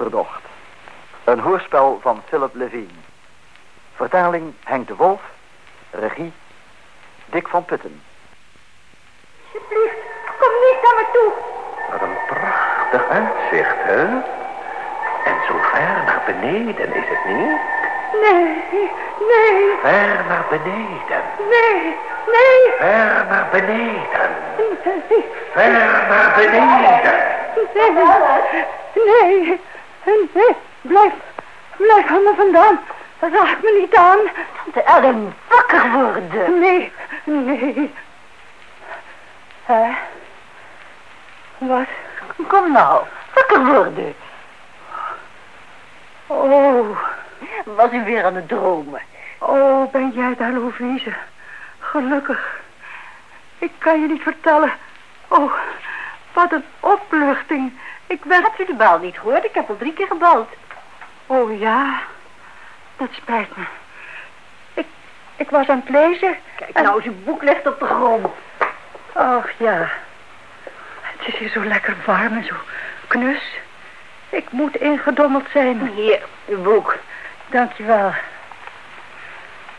Achterdocht. Een hoorspel van Philip Levine. Vertaling Henk de Wolf. Regie Dick van Putten. Alsjeblieft, kom niet naar me toe. Wat een prachtig uitzicht, hè? En zo ver naar beneden is het niet? Nee, nee, Ver naar beneden. nee, nee. Ver naar beneden. Nee, Ver naar beneden. nee, nee, nee. Blijf, blijf van me vandaan. Raak me niet aan. Tante Ellen, wakker worden. Nee, nee. Hè? Wat? Kom nou, wakker worden. Oh, Was u weer aan het dromen? oh, ben jij daar, Louise? Gelukkig. Ik kan je niet vertellen. Oh, wat een opluchting. Ik werd... Hebt u de bel niet gehoord? Ik heb al drie keer gebeld. Oh ja, dat spijt me. Ik, ik was aan het lezen. Kijk en- nou, zijn boek ligt op de grond. Och ja, het is hier zo lekker warm en zo knus. Ik moet ingedommeld zijn. Hier, uw boek. Dankjewel.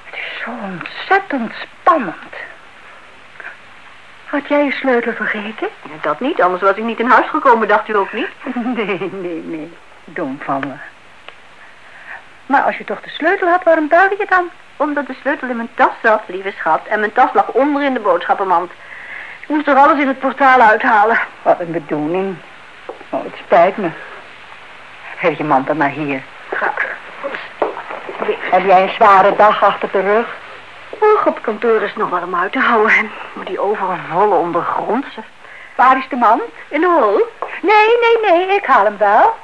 Het is zo ontzettend spannend. Had jij je sleutel vergeten? Ja, dat niet, anders was ik niet in huis gekomen, dacht u ook niet? Nee, nee, nee. Dom van me. Maar als je toch de sleutel had, waarom belde je dan? Omdat de sleutel in mijn tas zat, lieve schat. En mijn tas lag onder in de boodschappenmand. Ik moest er alles in het portaal uithalen. Wat een bedoeling. Oh, het spijt me. Geef je man dan maar hier. Heb jij een zware dag achter de rug? Och, op kantoor is nog wel om uit te houden. Maar die overvolle ondergrondse. Waar is de man? In de hol? Nee, nee, nee, ik haal hem wel.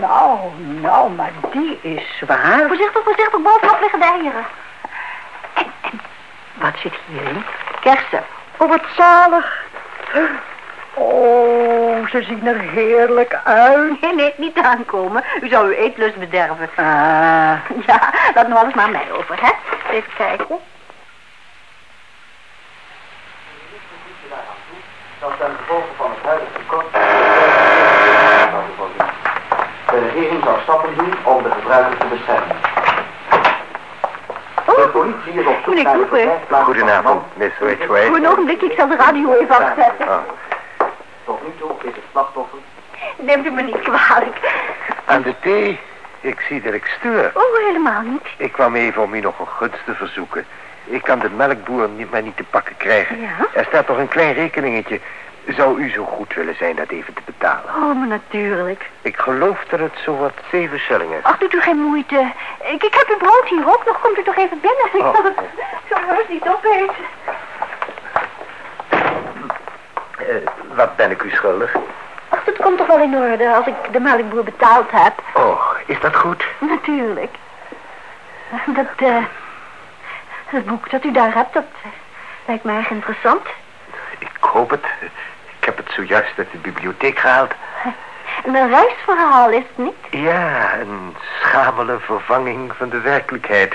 Nou, nou, maar die is zwaar. Voorzichtig, voorzichtig, bovenop liggen de eieren. Wat zit hierin? Kersen. Oh, wat zalig. Oh, ze zien er heerlijk uit. Nee, nee, niet aankomen. U zou uw eetlust bederven. Ah, Ja, laat nou alles maar mij over, hè? Even kijken. Dat ten gevolge van het huidige tekort... De regering zou stappen doen om de gebruiker te beschermen. De politie is op zoek Meneer naar de Goedenavond. Miss Ridgway. Voor een ogenblik, ik zal de radio even afzetten. Nu toe is het slachtoffer Neemt u me niet kwalijk. aan de thee. Ik zie dat ik stuur. Oh, helemaal niet. Ik kwam even om u nog een gunst te verzoeken. Ik kan de melkboer niet, maar niet te pakken krijgen. Ja? Er staat nog een klein rekeningetje. Zou u zo goed willen zijn dat even te betalen? Oh, maar natuurlijk. Ik geloof dat het zo wat zeven shillingen is. Ach, doet u geen moeite. Ik, ik heb uw brood hier ook nog. Komt u toch even binnen? Ik Oh. zal het zo heus niet opeten. Eh, wat ben ik u schuldig? Ach, dat komt toch wel in orde als ik de melkboer betaald heb. Oh, is dat goed? Natuurlijk. Dat, eh... Het boek dat u daar hebt, dat lijkt mij erg interessant. Ik hoop het. Ik heb het zojuist uit de bibliotheek gehaald. En een reisverhaal is het niet? Ja, een schamele vervanging van de werkelijkheid.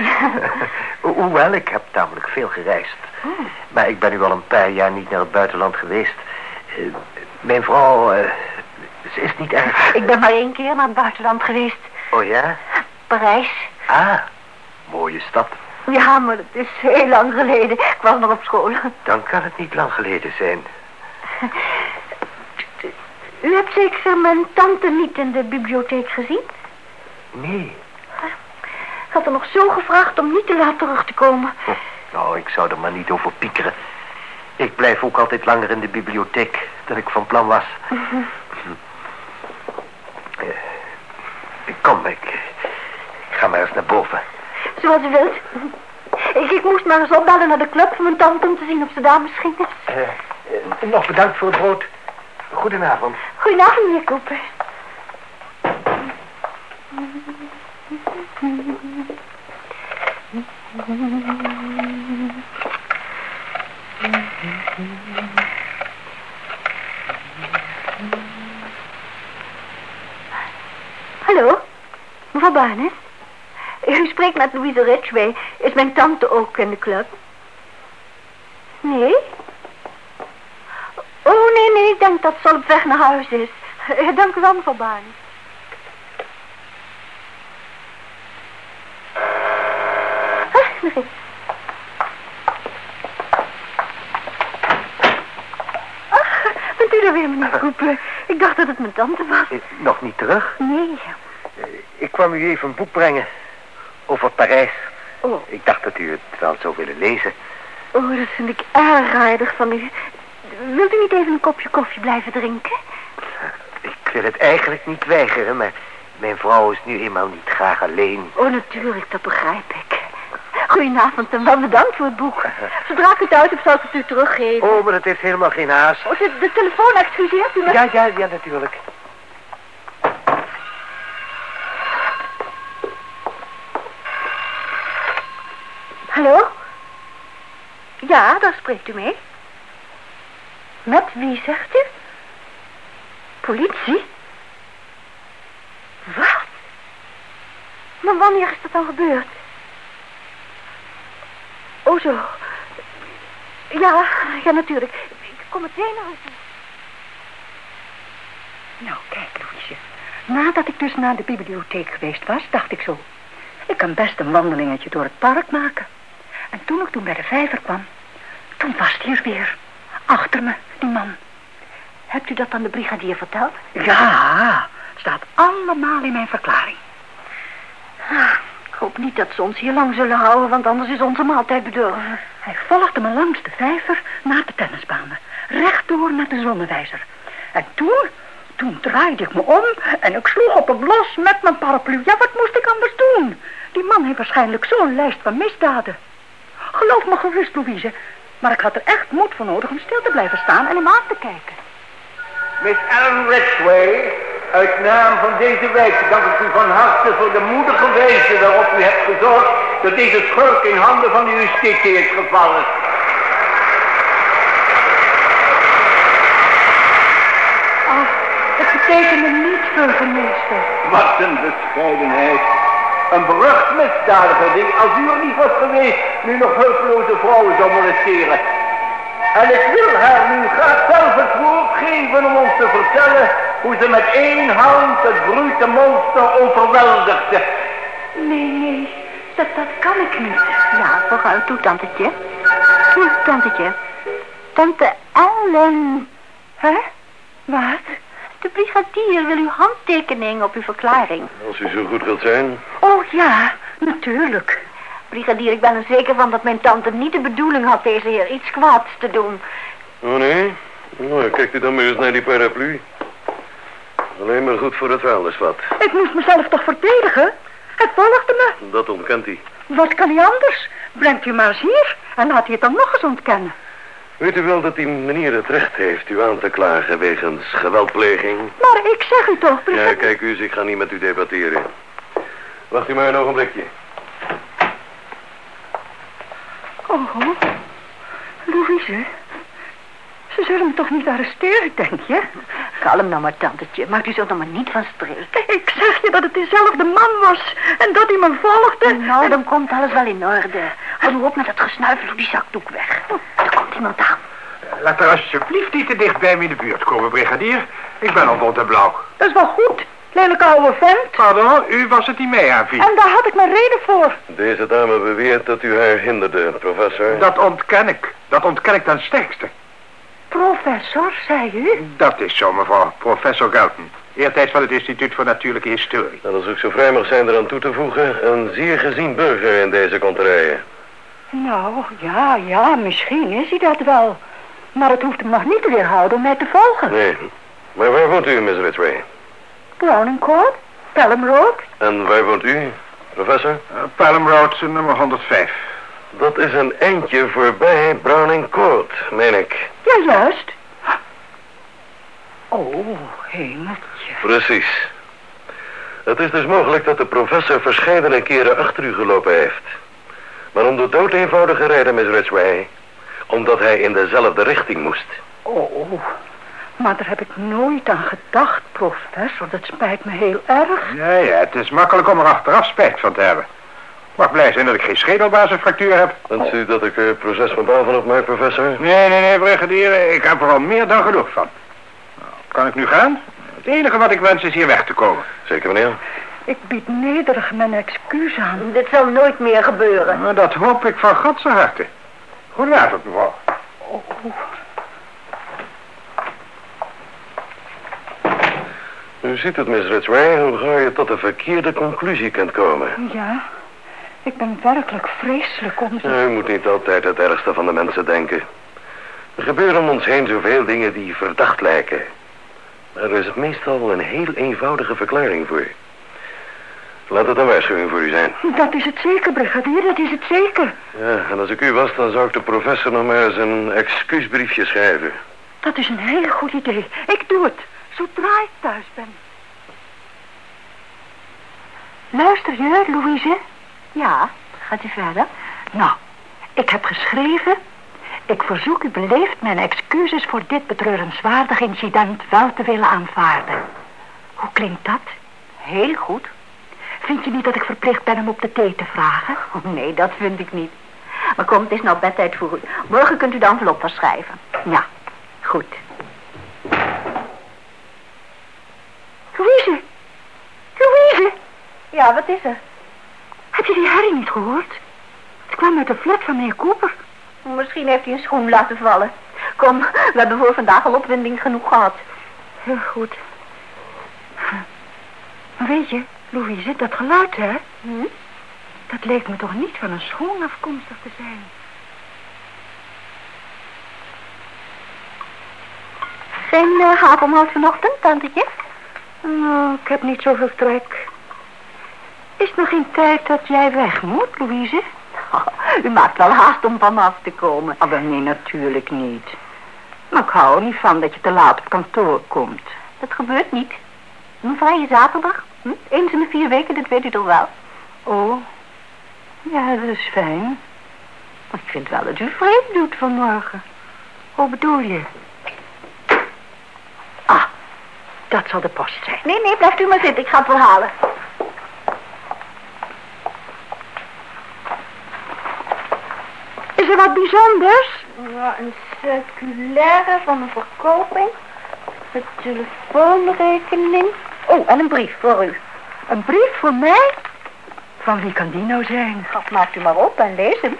Ho- Hoewel, ik heb tamelijk veel gereisd. Maar ik ben nu al een paar jaar niet naar het buitenland geweest. Eh, mijn vrouw, eh, ze is niet erg... Ik ben maar één keer naar het buitenland geweest. Oh ja? Parijs. Ah, mooie stad. Ja, maar het is heel lang geleden. Ik was nog op school. Dan kan het niet lang geleden zijn. U hebt zeker mijn tante niet in de bibliotheek gezien? Nee. Ik had er nog zo gevraagd om niet te laat terug te komen. Hm, Nou, ik zou er maar niet over piekeren. Ik blijf ook altijd langer in de bibliotheek dan ik van plan was. Eh, Kom, ik, ik ga maar eens naar boven. Zoals u wilt. Ik, ik moest maar eens opbellen naar de club van mijn tante om te zien of ze daar misschien is. Eh, eh, nog bedankt voor het brood. Goedenavond. Goedenavond, meneer Cooper. Hallo, mevrouw Barnes. U spreekt met Louise Ridgway. Is mijn tante ook in de club? Nee? Oh, nee, nee, ik denk dat ze op weg naar huis is. Dank u wel, mevrouw Barney. Ach, bent u er weer, meneer Cooper? Ik dacht dat het mijn tante was. Nog niet terug? Nee. Eh, Ik kwam u even een boek brengen over Parijs. Oh, Ik dacht dat u het wel zou willen lezen. oh, dat vind ik erg aardig van u. Wilt u niet even een kopje koffie blijven drinken? Ik wil het eigenlijk niet weigeren, maar mijn vrouw is nu eenmaal niet graag alleen. Oh, natuurlijk, dat begrijp ik. Goedenavond en wel bedankt voor het boek. Zodra ik het uit heb, zal ik het u teruggeven. Oh, maar dat heeft helemaal geen haast. Oh, de, de telefoon, excuseert u me? Ja, ja, ja, natuurlijk. Hallo? Ja, daar spreekt u mee. Met wie, zegt u? Politie? Wat? Maar wanneer is dat dan gebeurd? Oh, zo. Ja, ja, natuurlijk. Ik kom meteen toe. Nou, kijk, Louise. Nadat ik dus naar de bibliotheek geweest was, dacht ik zo... Ik kan best een wandelingetje door het park maken. En toen ik toen bij de vijver kwam, toen was hij er weer. Achter me, die man. Hebt u dat aan de brigadier verteld? Ja, staat allemaal in mijn verklaring. Ah, hoop niet dat ze ons hier lang zullen houden, want anders is onze maaltijd bedorven. Hij volgde me langs de vijver naar de tennisbanen. Rechtdoor naar de zonnewijzer. En toen, toen draaide ik me om en ik sloeg op hem los met mijn paraplu. Ja, wat moest ik anders doen? Die man heeft waarschijnlijk zo'n lijst van misdaden. Geloof me gerust, Louise. Maar ik had er echt moed voor nodig om stil te blijven staan en hem aan te kijken. Miss Ellen Ridgway, uit naam van deze wijk dank ik u van harte voor de moedige wijze waarop u hebt gezorgd dat deze schurk in handen van de justitie is gevallen. Oh, het betekende niet veel, meester. Wat een bescheidenheid. Een berucht misdadiger die, als u er niet was geweest, nu nog hulpeloze vrouwen zou molesteren. En ik wil haar nu graag zelf het woord geven om ons te vertellen hoe ze met één hand het brute monster overweldigde. Nee, nee, dat, dat kan ik niet. Ja, vooruit toe, tantetje. Toe, tantetje. Tante Ellen. Hè? Wat? De brigadier wil uw handtekening op uw verklaring. Als u zo goed wilt zijn. Oh ja, natuurlijk. Brigadier, ik ben er zeker van dat mijn tante niet de bedoeling had deze heer iets kwaads te doen. Oh nee? Nou, kijkt u dan maar eens naar die paraplu. Alleen maar goed voor het vuilnisvat. Ik moest mezelf toch verdedigen? Hij volgde me. Dat ontkent hij. Wat kan hij anders? Brengt u maar eens hier en laat hij het dan nog eens ontkennen. Weet u wel dat die meneer het recht heeft u aan te klagen wegens geweldpleging? Maar ik zeg u toch, Ja, kijk u eens, ik ga niet met u debatteren. Wacht u maar een ogenblikje. Oh, Louise. Ze zullen me toch niet arresteren, denk je? Kalm nou maar, tantetje. Maak u zo nog maar niet van streek. Ik zeg je dat het dezelfde man was en dat hij me volgde. Nou, dan komt alles wel in orde. Hou nu op met dat gesnuifel, doe die zakdoek weg. Er komt iemand aan. Laat er alsjeblieft niet te dicht bij me in de buurt komen, brigadier. Ik ben al rond en blauw. Dat is wel goed, lelijke oude vent. Pardon, u was het die mij aanviel. En daar had ik mijn reden voor. Deze dame beweert dat u haar hinderde, professor. Dat ontken ik. Dat ontken ik ten sterkste. Professor, zei u? Dat is zo, mevrouw. Professor Galton. Eertijds van het Instituut voor Natuurlijke Historie. En als ik zo vrij mag zijn eraan toe te voegen, een zeer gezien burger in deze konterijen. Nou, ja, ja, misschien is hij dat wel. Maar het hoeft hem nog niet te weerhouden om mij te volgen. Nee. Maar waar woont u, Miss Ridgway? Browning Court, Pelham Road. En waar woont u, professor? Uh, Pelham Road, nummer 105. Dat is een eindje voorbij Browning Court, meen ik. Ja, juist. Oh, hemeltje. Precies. Het is dus mogelijk dat de professor verscheidene keren achter u gelopen heeft. Maar om de dood eenvoudige reden, Miss Ridgway. Omdat hij in dezelfde richting moest. Oh, maar daar heb ik nooit aan gedacht, professor. Dat spijt me heel erg. Ja, ja, het is makkelijk om er achteraf spijt van te hebben. Ik mag blij zijn dat ik geen schedelbasisfractuur heb. Wenst u dat ik er proces van van op maak, professor? Nee, nee, nee, brigadier. Ik heb er al meer dan genoeg van. Nou, kan ik nu gaan? Het Het enige wat ik wens is hier weg te komen. Zeker, meneer. Ik bied nederig mijn excuus aan. Dit zal nooit meer gebeuren. Maar dat hoop ik van Godse harte. Goedenavond, mevrouw. U ziet het, Miss Ridgway, hoe gauw je tot een verkeerde conclusie kunt komen. Ja, ik ben werkelijk vreselijk om Ja, u moet niet altijd het ergste van de mensen denken. Er gebeuren om ons heen zoveel dingen die verdacht lijken. Maar er is meestal een heel eenvoudige verklaring voor. Laat het een waarschuwing voor u zijn. Dat is het zeker, brigadier, dat is het zeker. Ja, en als ik u was, dan zou ik de professor nog maar eens een excuusbriefje schrijven. Dat is een heel goed idee. Ik doe het, zodra ik thuis ben. Luister je, Louise? Ja, gaat u verder? Nou, ik heb geschreven... Ik verzoek u beleefd mijn excuses voor dit betreurenswaardig incident wel te willen aanvaarden. Hoe klinkt dat? Heel goed. Vind je niet dat ik verplicht ben om op de thee te vragen? Oh, nee, dat vind ik niet. Maar kom, het is nou bedtijd voor u. Morgen kunt u de envelop wel schrijven. Ja, goed. Louise! Louise! Ja, wat is er? Heb je die herrie niet gehoord? Het kwam uit de flat van meneer Cooper. Misschien heeft hij een schoen laten vallen. Kom, we hebben voor vandaag al opwinding genoeg gehad. Heel goed. Maar weet je, Louise, dat geluid, hè? Hm? Dat leek me toch niet van een schoen afkomstig te zijn. Geen uh, vanochtend, tantetje? Oh, ik heb niet zoveel trek. Is het nog geen tijd dat jij weg moet, Louise? Oh, u maakt wel haast om van me af te komen. Oh, nee, natuurlijk niet. Maar ik hou er niet van dat je te laat op kantoor komt. Dat gebeurt niet. Een vrije zaterdag. Hm? Eens in de vier weken, dat weet u toch wel. Oh, ja, dat is fijn. Maar ik vind wel dat u vreemd doet vanmorgen. Hoe bedoel je? Ah, dat zal de post zijn. Nee, nee, blijft u maar zitten. Ik ga het wel halen. Er wat bijzonders? Ja, een circulaire van een verkoping. Een telefoonrekening. Oh, en een brief voor u. Een brief voor mij? Van wie kan die nou zijn? Ach, maakt u maar op en lees hem.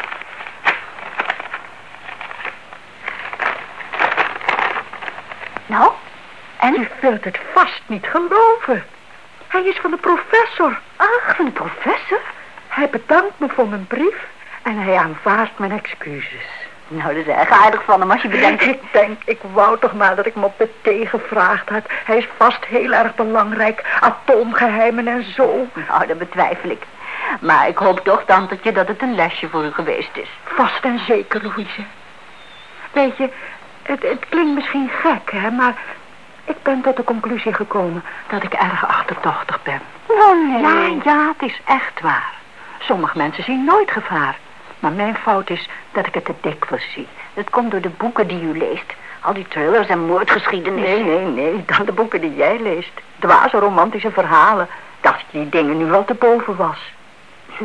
Nou, en? U wilt het vast niet geloven. Hij is van de professor. Ach, van de professor? Hij bedankt me voor mijn brief en hij aanvaardt mijn excuses. Nou, dat is erg aardig van hem als je bedenkt... Ik denk, ik wou toch maar dat ik hem op de thee gevraagd had. Hij is vast heel erg belangrijk. Atoomgeheimen en zo. Nou, dat betwijfel ik. Maar ik hoop toch, tantetje, dat het een lesje voor u geweest is. Vast en zeker, Louise. Weet je, het, het klinkt misschien gek, hè, maar ik ben tot de conclusie gekomen dat ik erg achterdochtig ben. Oh, nee. Ja, ja, het is echt waar. Sommige mensen zien nooit gevaar. Maar mijn fout is dat ik het te dikwijls zie. Dat komt door de boeken die u leest. Al die thrillers en moordgeschiedenissen. Nee, nee, nee, dan de boeken die jij leest. Dwaze romantische verhalen. Dacht ik die dingen nu wel te boven was. Hm.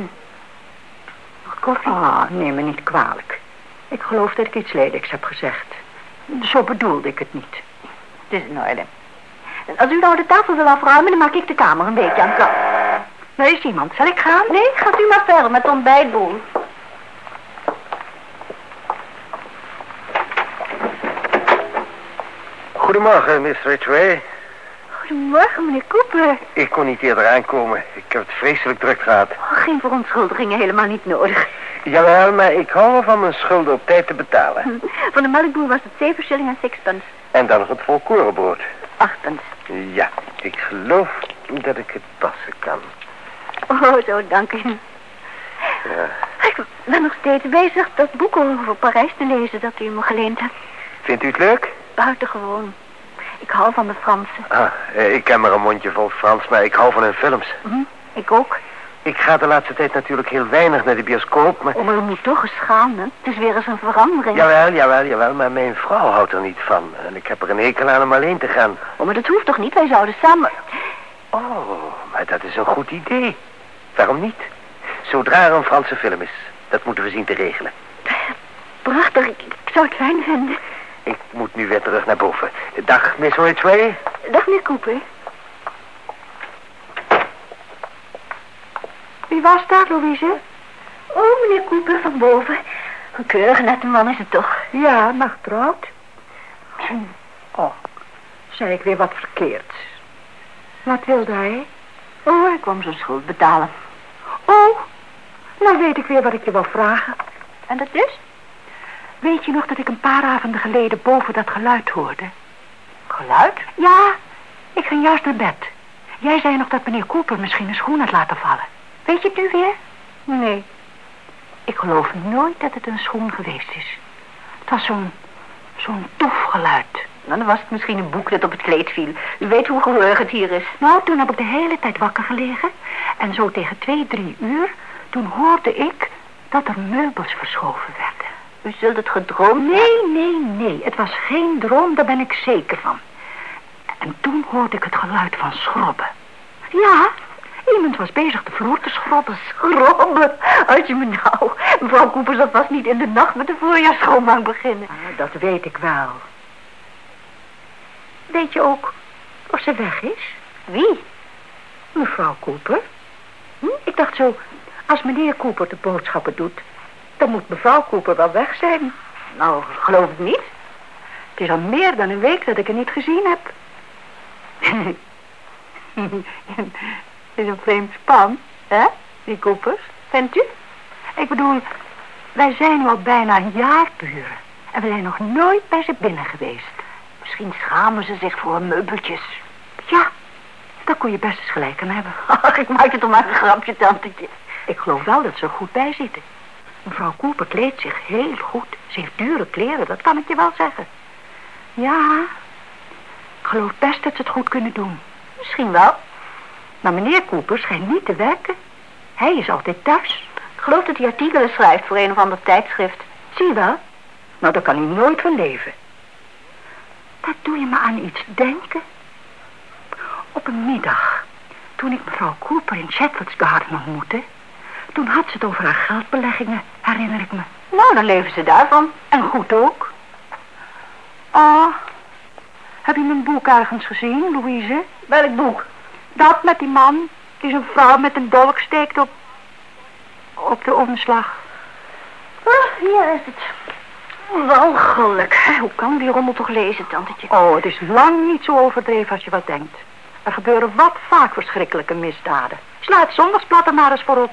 Nog koffie? Ah, neem me niet kwalijk. Ik geloof dat ik iets lelijks heb gezegd. Zo bedoelde ik het niet. Het is in orde. Als u nou de tafel wil afruimen, dan maak ik de kamer een beetje aan kant. Er is iemand. Zal ik gaan? Nee, gaat u maar verder met ontbijtboel. Goedemorgen, Miss Ridgway. Goedemorgen, meneer Cooper. Ik kon niet eerder aankomen. Ik heb het vreselijk druk gehad. Oh, geen verontschuldigingen, helemaal niet nodig. Jawel, maar ik hou van mijn schulden op tijd te betalen. Van de melkboer was het 7 shilling en 6 pence. En dan nog het volkorenbrood. 8 pence. Ja, ik geloof dat ik het passen kan. Oh, zo, dank u. Ja. Ik ben nog steeds bezig dat boek over Parijs te lezen dat u me geleend hebt. Vindt u het leuk? Buitengewoon. Ik hou van de Fransen. Ah, eh, ik ken maar een mondje vol Frans, maar ik hou van hun films. Hm, ik ook. Ik ga de laatste tijd natuurlijk heel weinig naar de bioscoop, maar... Oh, maar u moet toch eens gaan, hè? Het is weer eens een verandering. Jawel, jawel, jawel, maar mijn vrouw houdt er niet van. En ik heb er een hekel aan om alleen te gaan. Oh, maar dat hoeft toch niet? Wij zouden samen... Oh, maar dat is een goed idee. Waarom niet? Zodra er een Franse film is. Dat moeten we zien te regelen. Prachtig, ik, ik zou het fijn vinden. Ik moet nu weer terug naar boven. Dag, Miss Ridgway. Dag, meneer Cooper. Wie was daar, Louise? Oh, meneer Cooper, van boven. Een keurig nette man is het toch? Ja, nachtbrood. Oh, zei ik weer wat verkeerd. Wat wilde hij? Oh, hij kwam zijn schuld betalen. Oh, nou weet ik weer wat ik je wil vragen. En dat is? Weet je nog dat ik een paar avonden geleden boven dat geluid hoorde? Geluid? Ja, ik ging juist naar bed. Jij zei nog dat meneer Cooper misschien een schoen had laten vallen. Weet je het nu weer? Nee. Ik geloof nooit dat het een schoen geweest is. Het was zo'n, zo'n tof geluid. Nou, dan was het misschien een boek dat op het kleed viel. U weet hoe geheurig het hier is. Nou, toen heb ik de hele tijd wakker gelegen. En zo tegen twee, drie uur, toen hoorde ik dat er meubels verschoven werden. U zult het gedroomd Nee, nee, nee. Het was geen droom, daar ben ik zeker van. En toen hoorde ik het geluid van schrobben. Ja, iemand was bezig de vloer te schrobben. Schrobben? Als je me nou... Mevrouw Cooper zal vast niet in de nacht met de voorjaarsschoonmaak beginnen. Ah, dat weet ik wel. Weet je ook of ze weg is? Wie? Mevrouw Cooper. Hm? Ik dacht zo, als meneer Cooper de boodschappen doet... dan moet mevrouw Cooper wel weg zijn. Nou, geloof ik niet. Het is al meer dan een week dat ik haar niet gezien heb. Is een vreemd span, hè, die Coopers, vindt u? Ik bedoel, wij zijn nu al bijna een jaar buren. En we zijn nog nooit bij ze binnen geweest. Misschien schamen ze zich voor hun meubeltjes. Ja, daar kon je best eens gelijk aan hebben. Ach, ik maak het om maar een grapje, tantetje. Ik geloof wel dat ze er goed bij zitten. Mevrouw Cooper kleedt zich heel goed. Ze heeft dure kleren, dat kan ik je wel zeggen. Ja, ik geloof best dat ze het goed kunnen doen. Misschien wel. Maar meneer Cooper schijnt niet te werken. Hij is altijd thuis. Ik geloof dat hij artikelen schrijft voor een of ander tijdschrift. Zie je wel? Nou, daar kan hij nooit van leven. Dat doe je me aan iets denken. Op een middag, toen ik mevrouw Cooper in Chatford's Garden ontmoette... toen had ze het over haar geldbeleggingen, herinner ik me. Nou, dan leven ze daarvan. En goed ook. Oh, heb je mijn boek ergens gezien, Louise? Welk boek? Dat met die man die zijn vrouw met een dolk steekt op... op de omslag. Ah, hier is het. Walgelijk. Hoe kan die rommel toch lezen, tantetje? Oh, het is lang niet zo overdreven als je wat denkt. Er gebeuren wat vaak verschrikkelijke misdaden. Sla het zondagsblad er maar eens voor op.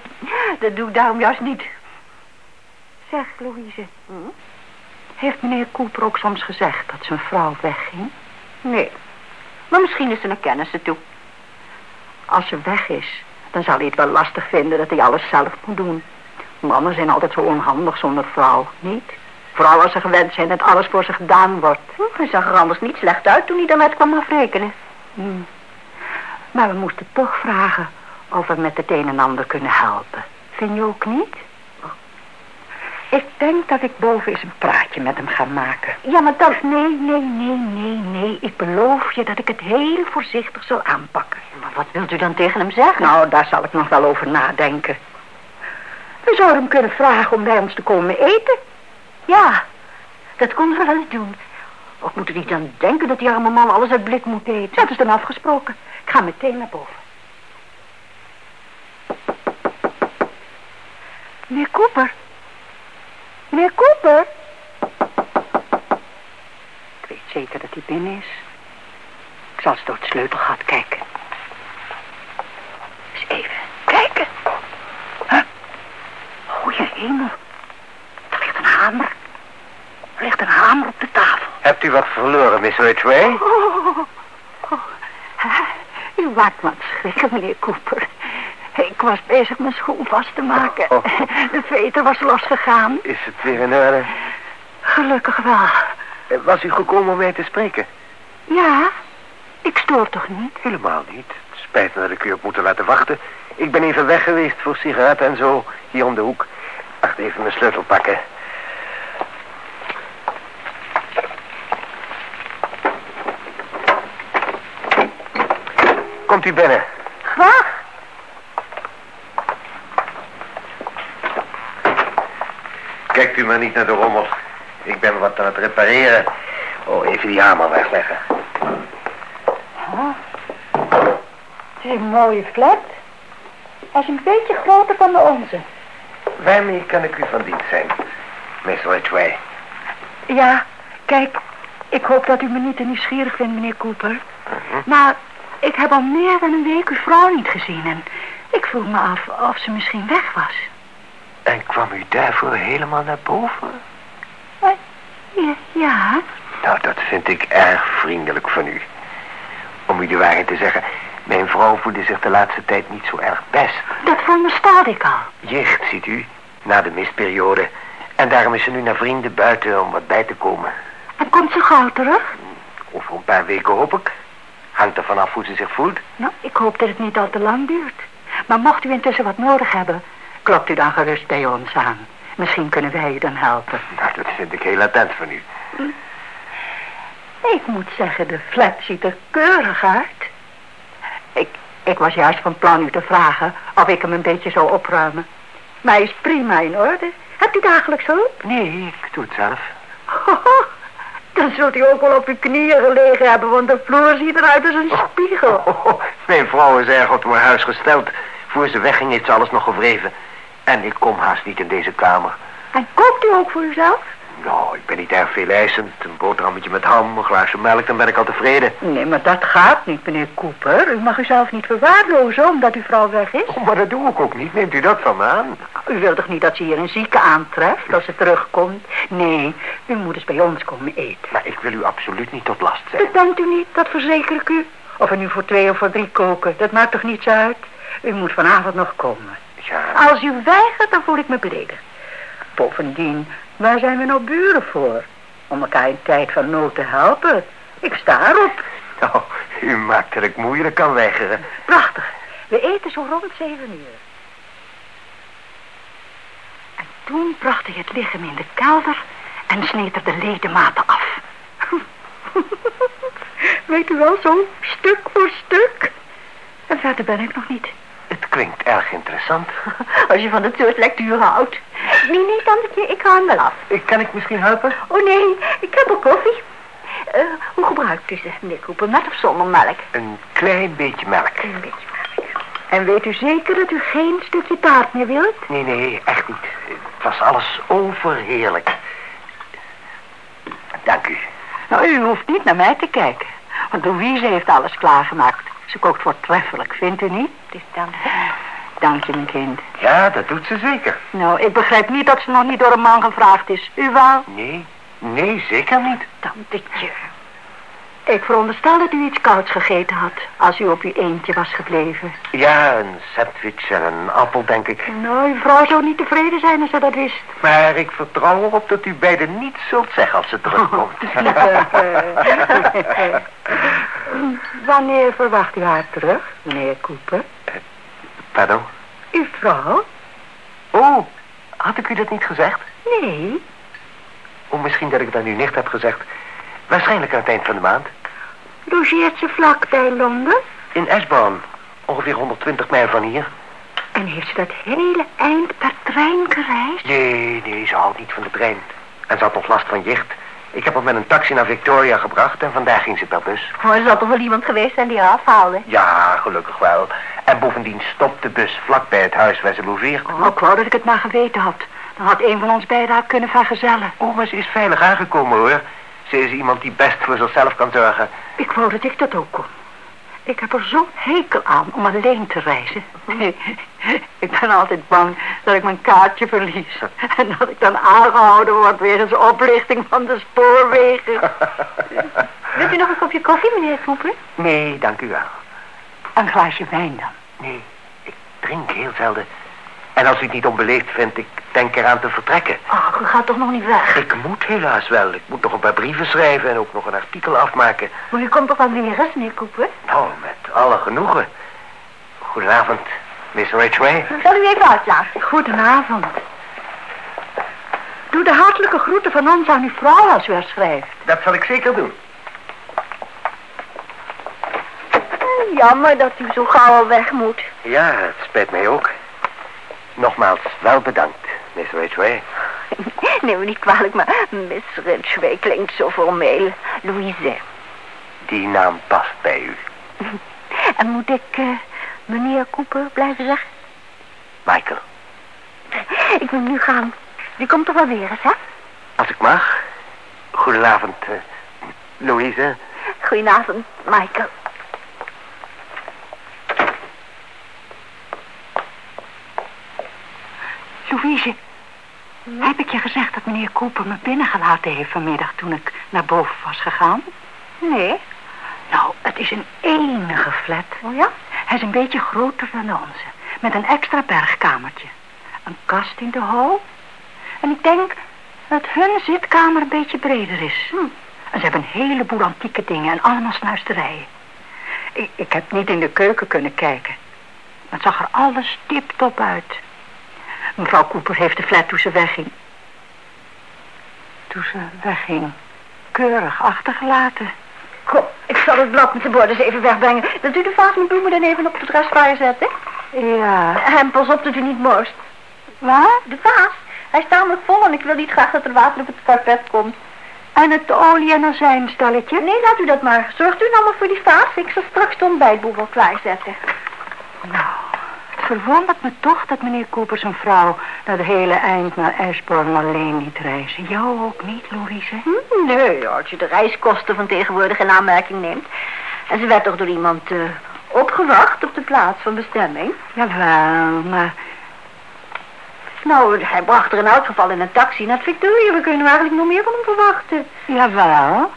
Dat doe ik daarom juist niet. Zeg, Louise. Hm? Heeft meneer Cooper ook soms gezegd dat zijn vrouw wegging? Nee. Maar misschien is ze naar kennissen toe. Als ze weg is, dan zal hij het wel lastig vinden dat hij alles zelf moet doen. Mannen zijn altijd zo onhandig zonder vrouw, niet? Vooral als ze gewend zijn dat alles voor ze gedaan wordt. Hm, hij zag er anders niet slecht uit toen hij daarmet kwam afrekenen. Hm. Maar we moesten toch vragen of we met het een en ander kunnen helpen. Vind je ook niet? Ik denk dat ik boven eens een praatje met hem ga maken. Ja, maar dan... Nee, nee, nee, nee, nee. Ik beloof je dat ik het heel voorzichtig zal aanpakken. Maar wat wilt u dan tegen hem zeggen? Nou, daar zal ik nog wel over nadenken. We zouden hem kunnen vragen om bij ons te komen eten. Ja, dat konden we wel eens doen. Of moet u niet aan denken dat die arme man alles uit blik moet eten? Dat is dan afgesproken. Ga meteen naar boven. Meneer Cooper. Meneer Cooper. Ik weet zeker dat hij binnen is. Ik zal eens door het sleutelgat kijken. Eens even kijken. Huh? Goeie hemel. Er ligt een hamer. Er ligt een hamer op de tafel. Hebt u wat verloren, Miss Ridgway? Oh. U maakt me aan schrikken, meneer Cooper. Ik was bezig mijn schoen vast te maken. Oh. De veter was losgegaan. Is het weer in orde? Gelukkig wel. Eh, Was u gekomen om mij te spreken? Ja, ik stoor toch niet? Helemaal niet. Het spijt me dat ik u heb moeten laten wachten. Ik ben even weg geweest voor sigaretten en zo, hier om de hoek. Wacht even mijn sleutel pakken. Komt u binnen. Graag. Kijkt u maar niet naar de rommel. Ik ben wat aan het repareren. Oh, even die hamer wegleggen. Het is een mooie flat. was een beetje groter dan de onze. Waarmee kan ik u van dienst zijn, Miss Ridgway? Ja, kijk, ik hoop dat u me niet te nieuwsgierig vindt, meneer Cooper. Maar ik heb al meer dan een week uw vrouw niet gezien en ik vroeg me af of ze misschien weg was. En kwam u daarvoor helemaal naar boven? Ja, ja, Nou, dat vind ik erg vriendelijk van u. Om u de waarheid te zeggen, mijn vrouw voelde zich de laatste tijd niet zo erg best. dat veronderstelde ik al. Jicht, ziet u, na de mistperiode. En daarom is ze nu naar vrienden buiten om wat bij te komen. En komt ze gauw terug? Over een paar weken hoop ik. Hangt er vanaf hoe ze zich voelt. Nou, ik hoop dat het niet al te lang duurt. Maar mocht u intussen wat nodig hebben, klopt u dan gerust bij ons aan. Misschien kunnen wij u dan helpen. Nou, dat vind ik heel attent van u. Ik moet zeggen, de flat ziet er keurig uit. Ik, ik was juist van plan u te vragen of ik hem een beetje zou opruimen. Maar hij is prima in orde. Hebt u dagelijks hulp? Nee, ik doe het zelf. Dan zult u ook wel op uw knieën gelegen hebben, want de vloer ziet eruit als een spiegel. Oh, mijn vrouw is erg op mijn huis gesteld. Voor ze wegging heeft ze alles nog gewreven. En ik kom haast niet in deze kamer. En kookt u ook voor uzelf? Nou, ik ben niet erg veel eisend. Een boterhammetje met ham, een glaasje melk, dan ben ik al tevreden. Nee, maar dat gaat niet, meneer Cooper. U mag uzelf niet verwaarlozen omdat uw vrouw weg is. Oh, maar dat doe ik ook niet. Neemt u dat van me aan? U wilt toch niet dat ze hier een zieke aantreft als ze terugkomt? Nee, u moet eens bij ons komen eten. Maar ik wil u absoluut niet tot last zijn. Bedankt u niet, dat verzeker ik u. Of we nu voor twee of voor drie koken, dat maakt toch niets uit? U moet vanavond nog komen. Ja, Als u weigert, dan voel ik me beledigd. Bovendien, waar zijn we nou buren voor? Om elkaar in tijd van nood te helpen. Ik sta erop. nou, u maakt dat ik moeilijk kan weigeren. Prachtig. We eten zo rond zeven uur. En toen bracht hij het lichaam in de kelder en sneed er de ledematen af. Weet u wel, zo stuk voor stuk. En verder ben ik nog niet. Het klinkt erg interessant. Als je van dat soort lectuur houdt. Nee, nee, tantetje, ik hem wel af. Kan ik misschien helpen? Oh nee, ik heb al koffie. Eh, hoe gebruikt u ze, meneer Cooper? Met of zonder melk? Een klein beetje melk. Een beetje melk. En weet u zeker dat u geen stukje taart meer wilt? Nee, nee, echt niet. Het was alles overheerlijk. Dank u. Nou, u hoeft niet naar mij te kijken. Want Louise heeft alles klaargemaakt. Ze kookt voortreffelijk, vindt u niet? Dus dan... Dank je, mijn kind. Ja, dat doet ze zeker. Nou, ik begrijp niet dat ze nog niet door een man gevraagd is. U wel? Nee, nee, zeker niet. Tantetje. Ik veronderstel dat u iets kouds gegeten had... als u op uw eentje was gebleven. Ja, een sandwich en een appel, denk ik. Nou, uw vrouw zou niet tevreden zijn als ze dat wist. Maar ik vertrouw erop dat u beiden niet zult zeggen als ze terugkomt. Wanneer verwacht u haar terug, meneer Cooper? Pardon? Uw vrouw? Oh, had ik u dat niet gezegd? Nee. Oh, misschien dat ik het aan uw nicht heb gezegd. Waarschijnlijk aan het eind van de maand. Logeert ze vlak bij Londen? In Ashbourne, ongeveer 120 mijl van hier. En heeft ze dat hele eind per trein gereisd? Nee, nee, ze houdt niet van de trein. En ze had nog last van jicht. Ik heb haar met een taxi naar Victoria gebracht en vandaag ging ze per bus. Oh, er zal toch wel iemand geweest zijn die haar afhaalde? Ja, gelukkig wel. En bovendien stopt de bus vlak bij het huis waar ze logeert. Oh, ik wou dat ik het maar geweten had. Dan had een van ons beiden haar kunnen vergezellen. Oh, maar ze is veilig aangekomen hoor. Ze is iemand die best voor zichzelf kan zorgen. Ik wou dat ik dat ook kon. Ik heb er zo'n hekel aan om alleen te reizen. ik ben altijd bang dat ik mijn kaartje verlies. En dat ik dan aangehouden word wegens oplichting van de spoorwegen. Wilt u nog een kopje koffie, meneer Cooper? Nee, dank u wel. Een glaasje wijn dan. Nee, ik drink heel zelden. En als u het niet onbeleefd vindt, ik denk eraan te vertrekken. Oh, u gaat toch nog niet weg? Ik moet helaas wel. Ik moet nog een paar brieven schrijven en ook nog een artikel afmaken. Maar u komt toch wel weer eens, meneer Cooper? Nou, met alle genoegen. Goedenavond, Miss Ridgway. Zal u even uitlaten? Goedenavond. Doe de hartelijke groeten van ons aan uw vrouw als u haar schrijft. Dat zal ik zeker doen. Jammer dat u zo gauw al weg moet. Ja, het spijt mij ook. Nogmaals, wel bedankt, Miss Ridgway. Neem me niet kwalijk, maar Miss Ridgway klinkt zo formeel. Louise. Die naam past bij u. En moet ik eh, meneer Cooper blijven zeggen? Michael, Ik wil nu gaan. Die komt toch wel weer eens, hè? als ik mag. Goedenavond, eh, Louise. Goedenavond, Michael. Louise, heb ik je gezegd dat meneer Cooper me binnengelaten heeft vanmiddag toen ik naar boven was gegaan? Nee. Nou, het is een enige flat. Oh ja? Hij is een beetje groter dan de onze. Met een extra bergkamertje. Een kast in de hal. En ik denk dat hun zitkamer een beetje breder is. Hm. En ze hebben een heleboel antieke dingen en allemaal snuisterijen. Ik, ik heb niet in de keuken kunnen kijken. Het zag er alles tip-top uit. Mevrouw Cooper heeft de flat toen ze wegging. Toen ze wegging. Keurig achtergelaten. Kom, ik zal het blad met de borden eens even wegbrengen. Dat u de vaas met bloemen dan even op het restvaar zetten? Ja. En pas op dat u niet morst. Waar? De vaas? Hij is tamelijk vol en ik wil niet graag dat er water op het karpet komt. En het olie- en azijnstalletje? Nee, laat u dat maar. Zorgt u nou maar voor die vaas. Ik zal straks de ontbijtboel wel klaarzetten. Nou, verwondert me toch dat meneer Cooper zijn vrouw... dat hele eind naar Ashbourne alleen niet reizen. Jou ook niet, Louise? Hm, nee, als je de reiskosten van tegenwoordig in aanmerking neemt. En ze werd toch door iemand eh, opgewacht op de plaats van bestemming? Jawel, maar... Nou, hij bracht er in elk geval in een taxi naar het Victoria. We kunnen eigenlijk nog meer van hem verwachten. Jawel.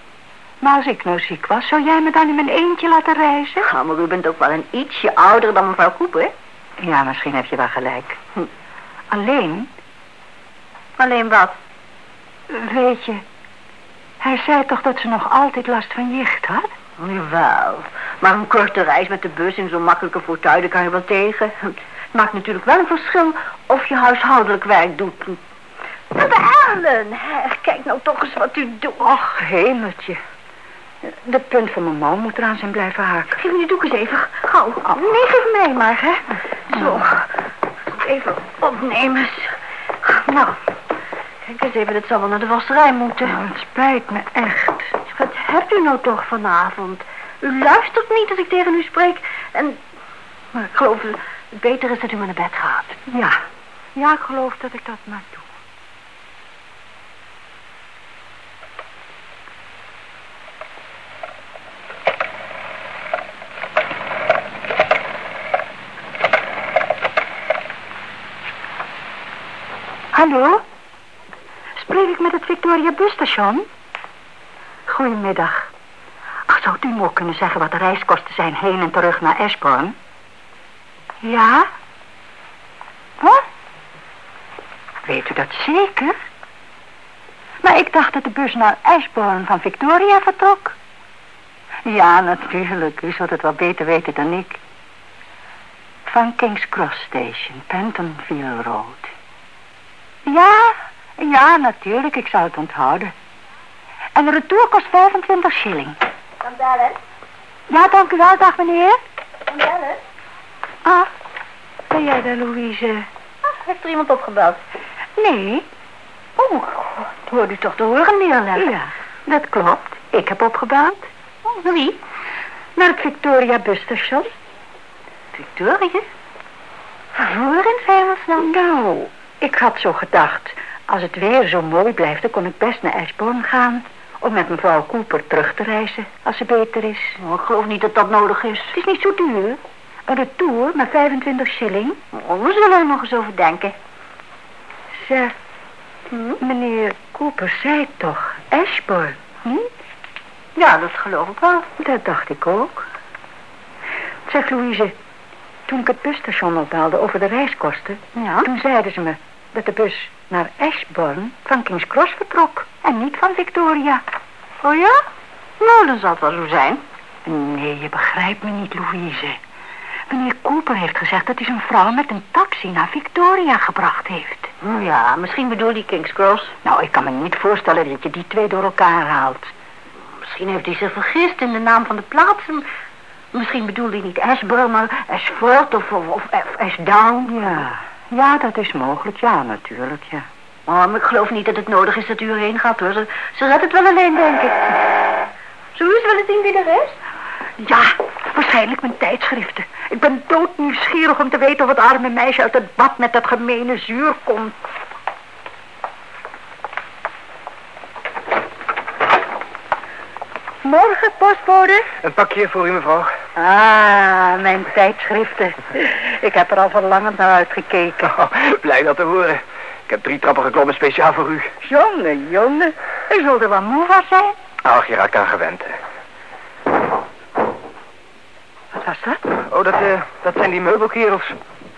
Maar als ik nou ziek was, zou jij me dan in mijn eentje laten reizen? Ja, maar u bent ook wel een ietsje ouder dan mevrouw Cooper. Ja, misschien heb je wel gelijk. Hm. Alleen, Alleen wat? weet je... Hij zei toch dat ze nog altijd last van jicht had? Jawel, maar een korte reis met de bus in zo'n makkelijke daar kan je wel tegen. Het maakt natuurlijk wel een verschil of je huishoudelijk werk doet. Tante Ellen, kijk nou toch eens wat u doet. Och, hemeltje. De punt van mijn mouw moet eraan zijn blijven haken. Geef me die doek eens even, gauw. Nee, geef mij maar, hè. Zo, even opnemen. Nou, kijk eens even, dat zal wel naar de wasserij moeten. Nou, het spijt me echt. Wat hebt u nou toch vanavond? U luistert niet als ik tegen u spreek. En maar ik geloof het beter is dat u maar naar bed gaat. Ja, ja, ik geloof dat ik dat maar doe. Hallo? Spreek ik met het Victoria Busstation? Goedemiddag. Ach, zou u me ook kunnen zeggen wat de reiskosten zijn heen en terug naar Ashbourne? Ja? Wat? Weet u dat zeker? Maar ik dacht dat de bus naar Ashbourne van Victoria vertrok. Ja, natuurlijk. U zult het wel beter weten dan ik. Van King's Cross Station, Pentonville Road. Ja, ja, natuurlijk. Ik zal het onthouden. En de retour kost 25 shilling. Kan bellen? Ja, dank u wel. Dag, meneer. Kan bellen? Ah, ben jij daar, Louise? Ah, heeft er iemand opgebeld? Nee. Oh, dat hoorde u toch de horen neerleggen? Ja, dat klopt. Ik heb opgebeld. Oh, wie? Naar het Victoria busstation. Victoria? In vijfelsnaam? Nou, ik had zo gedacht... als het weer zo mooi blijft... dan kon ik best naar Ashbourne gaan... om met mevrouw Cooper terug te reizen... als ze beter is. Oh, ik geloof niet dat dat nodig is. Het is niet zo duur. Een retour met 25 shilling. Oh, we zullen er nog eens over denken. Zeg, meneer Cooper zei toch Ashbourne, hm? Ja, dat geloof ik wel. Dat dacht ik ook. Zeg, Louise, toen ik het busstation opbelde over de reiskosten... Ja? toen zeiden ze me dat de bus naar Ashbourne van King's Cross vertrok... en niet van Victoria. Oh ja? Nou, dan zal het wel zo zijn. Nee, je begrijpt me niet, Louise. Meneer Cooper heeft gezegd dat hij zijn vrouw met een taxi naar Victoria gebracht heeft. Oh ja, misschien bedoel die King's Cross. Nou, ik kan me niet voorstellen dat je die twee door elkaar haalt. Misschien heeft hij zich vergist in de naam van de plaats. Misschien bedoelde hij niet Ashburn, maar Ashford of, of, of Ashdown. Ja, ja, dat is mogelijk. Ja, natuurlijk, ja. Oh, maar ik geloof niet dat het nodig is dat u erheen gaat, hoor. Ze, ze redt het wel alleen, denk ik. Zullen we eens willen zien wie er is? Ja, waarschijnlijk mijn tijdschriften. Ik ben doodnieuwsgierig om te weten of het arme meisje uit het bad met dat gemene zuur komt. Morgen, postbode. Een pakje voor u, mevrouw. Ah, mijn tijdschriften. Ik heb er al verlangend naar uitgekeken. Oh, blij dat te horen. Ik heb drie trappen geklommen speciaal voor u. Jongen, jongen. Ik zult er wel moe van zijn. Ach, je raakt aan gewend. Wat was dat? Oh, dat, eh, dat zijn die meubelkerels.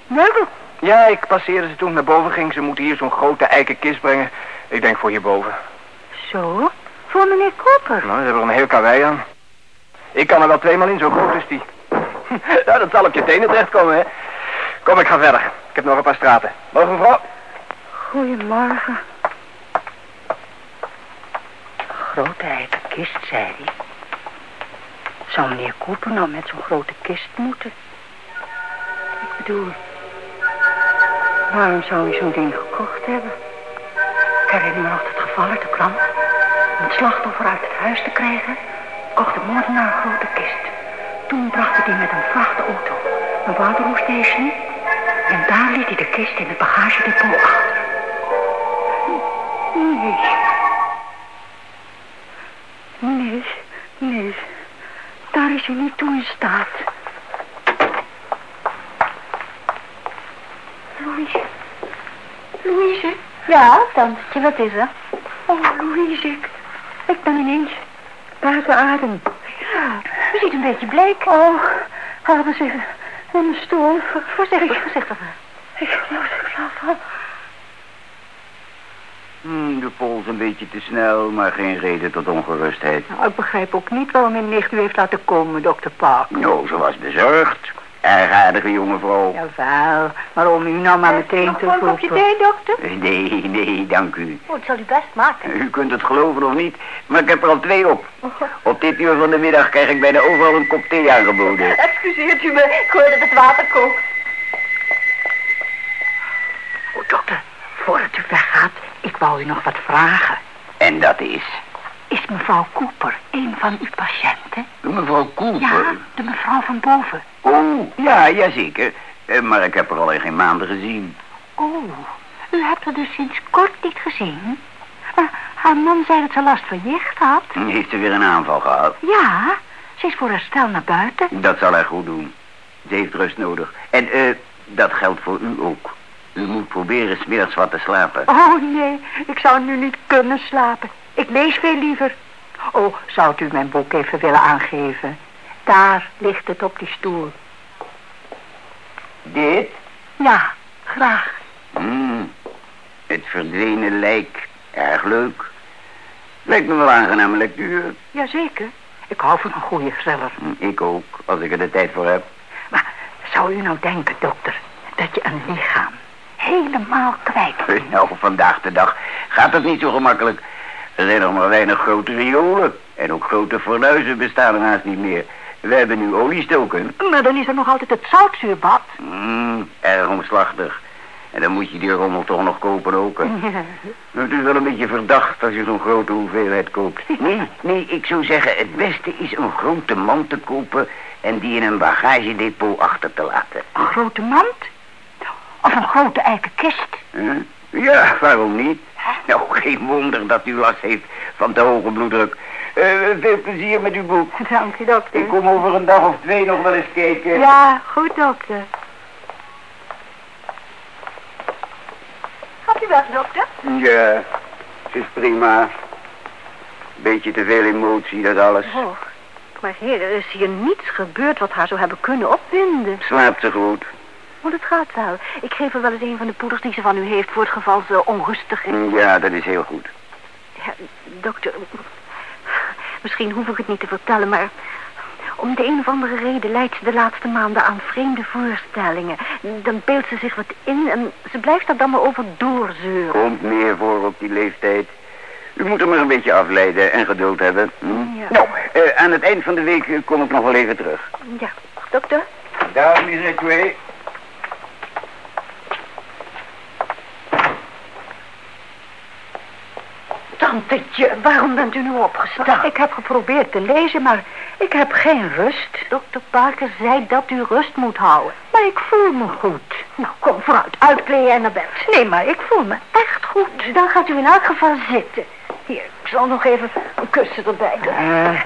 Meubel. Ja, ik passeerde ze toen ik naar boven ging. Ze moeten hier zo'n grote eiken kist brengen. Ik denk voor hierboven. Zo? Voor meneer Koper. Nou, ze hebben er een heel karwei aan. Ik kan er wel tweemaal in, zo groot is die. nou, dat zal op je tenen terechtkomen, hè. Kom, ik ga verder. Ik heb nog een paar straten. Morgen, mevrouw. Goedemorgen. Grote eiken kist, zei hij. Zou meneer Cooper nou met zo'n grote kist moeten? Ik bedoel, waarom zou hij zo'n ding gekocht hebben? Ik herinner me nog het geval uit de krant. Om het slachtoffer uit het huis te krijgen, kocht de moordenaar een grote kist. Toen bracht hij die met een vrachtauto naar Waterloo Station. En daar liet hij de kist in het bagagedepot achter. Nee. Nee, nee. Daar is hij niet toe in staat. Louise. Louise. Ja, tantetje, wat is er? Oh, Louise, ik, ik ben ineens buiten adem. Ja, u ziet een beetje bleek. Oh, haal me zich in de stoel. Voorzichtig, voorzichtig. Ik geloof dat ik flauw val. Hmm, de pols een beetje te snel, maar geen reden tot ongerustheid. Nou, ik begrijp ook niet waarom mijn nicht u heeft laten komen, dokter Park. Nou, ze was bezorgd. Erg aardige jonge vrouw. Jawel, maar om u nou maar meteen te Nog een kopje roepen. thee, dokter? Nee, nee, dank u. Oh, ik zal u best maken. U kunt het geloven of niet, maar ik heb er al twee op. Op dit uur van de middag krijg ik bijna overal een kop thee aangeboden. Excuseert u me, ik hoor dat het water kookt. Oh, dokter, voordat u weggaat, ik wou u nog wat vragen. En dat is Is mevrouw Cooper een van uw patiënten? mevrouw Cooper. Ja, de mevrouw van boven. Oh, ja, jazeker. Eh, Maar ik heb haar al in geen maanden gezien. Oh, u hebt haar dus sinds kort niet gezien? Maar haar man zei dat ze last van jicht had. Heeft ze weer een aanval gehad? Ja, ze is voor herstel naar buiten. Dat zal hij goed doen. Ze heeft rust nodig. En eh, dat geldt voor u ook. U moet proberen smiddags wat te slapen. Oh nee, ik zou nu niet kunnen slapen. Ik lees veel liever. Oh, zou u mijn boek even willen aangeven? Daar ligt het op die stoel. Dit? Ja, graag. Hmm, het verdwenen lijk. Erg leuk. Lijkt me wel aangename lectuur. Jazeker. Ik hou van een goede thriller. Hm, Ik ook, als ik er de tijd voor heb. Maar zou u nou denken, dokter, dat je een lichaam helemaal kwijt? Nou, vandaag de dag gaat het niet zo gemakkelijk. Er zijn nog maar weinig grote riolen. En ook grote fornuizen bestaan er haast niet meer. We hebben nu oliestoken. Maar dan is er nog altijd het zoutzuurbad. Hmm, erg omslachtig. En dan moet je die rommel toch nog kopen ook. hè? Het is wel een beetje verdacht als je zo'n grote hoeveelheid koopt. Nee, nee, ik zou zeggen, het beste is een grote mand te kopen... en die in een bagagedepot achter te laten. Een grote mand? Of een grote eiken kist? Huh? Ja, waarom niet? Nou, geen wonder dat u last heeft van te hoge bloeddruk. Eh, veel plezier met uw boek. Dank u, dokter. Ik kom over een dag of twee nog wel eens kijken. Ja, goed, dokter. Gaat u weg, dokter? Ja, het is prima. Beetje te veel emotie, dat alles. Oh, maar heer, er is hier niets gebeurd wat haar zou hebben kunnen opwinden. Slaapt ze goed? Oh, dat gaat wel. Ik geef haar wel eens een van de poeders die ze van u heeft... voor het geval ze onrustig is. Ja, dat is heel goed. Ja, dokter, misschien hoef ik het niet te vertellen, maar... Om de een of andere reden leidt ze de laatste maanden aan vreemde voorstellingen. Dan beeldt ze zich wat in en ze blijft daar dan maar over doorzeuren. Komt meer voor op die leeftijd. U moet er maar een beetje afleiden en geduld hebben. Hm? Ja. Nou, eh, aan het eind van de week kom ik nog wel even terug. Ja, dokter? Dag, meneer Twee. Tantetje, waarom bent u nu opgestaan? Ik heb geprobeerd te lezen, maar Ik heb geen rust. Dokter Parker zei dat u rust moet houden. Maar ik voel me goed. Nou, kom vooruit. Uitkleden en naar bed. Nee, maar ik voel me echt goed. Dus dan gaat u in elk geval zitten. Hier, ik zal nog even een kussen erbij doen. Uh,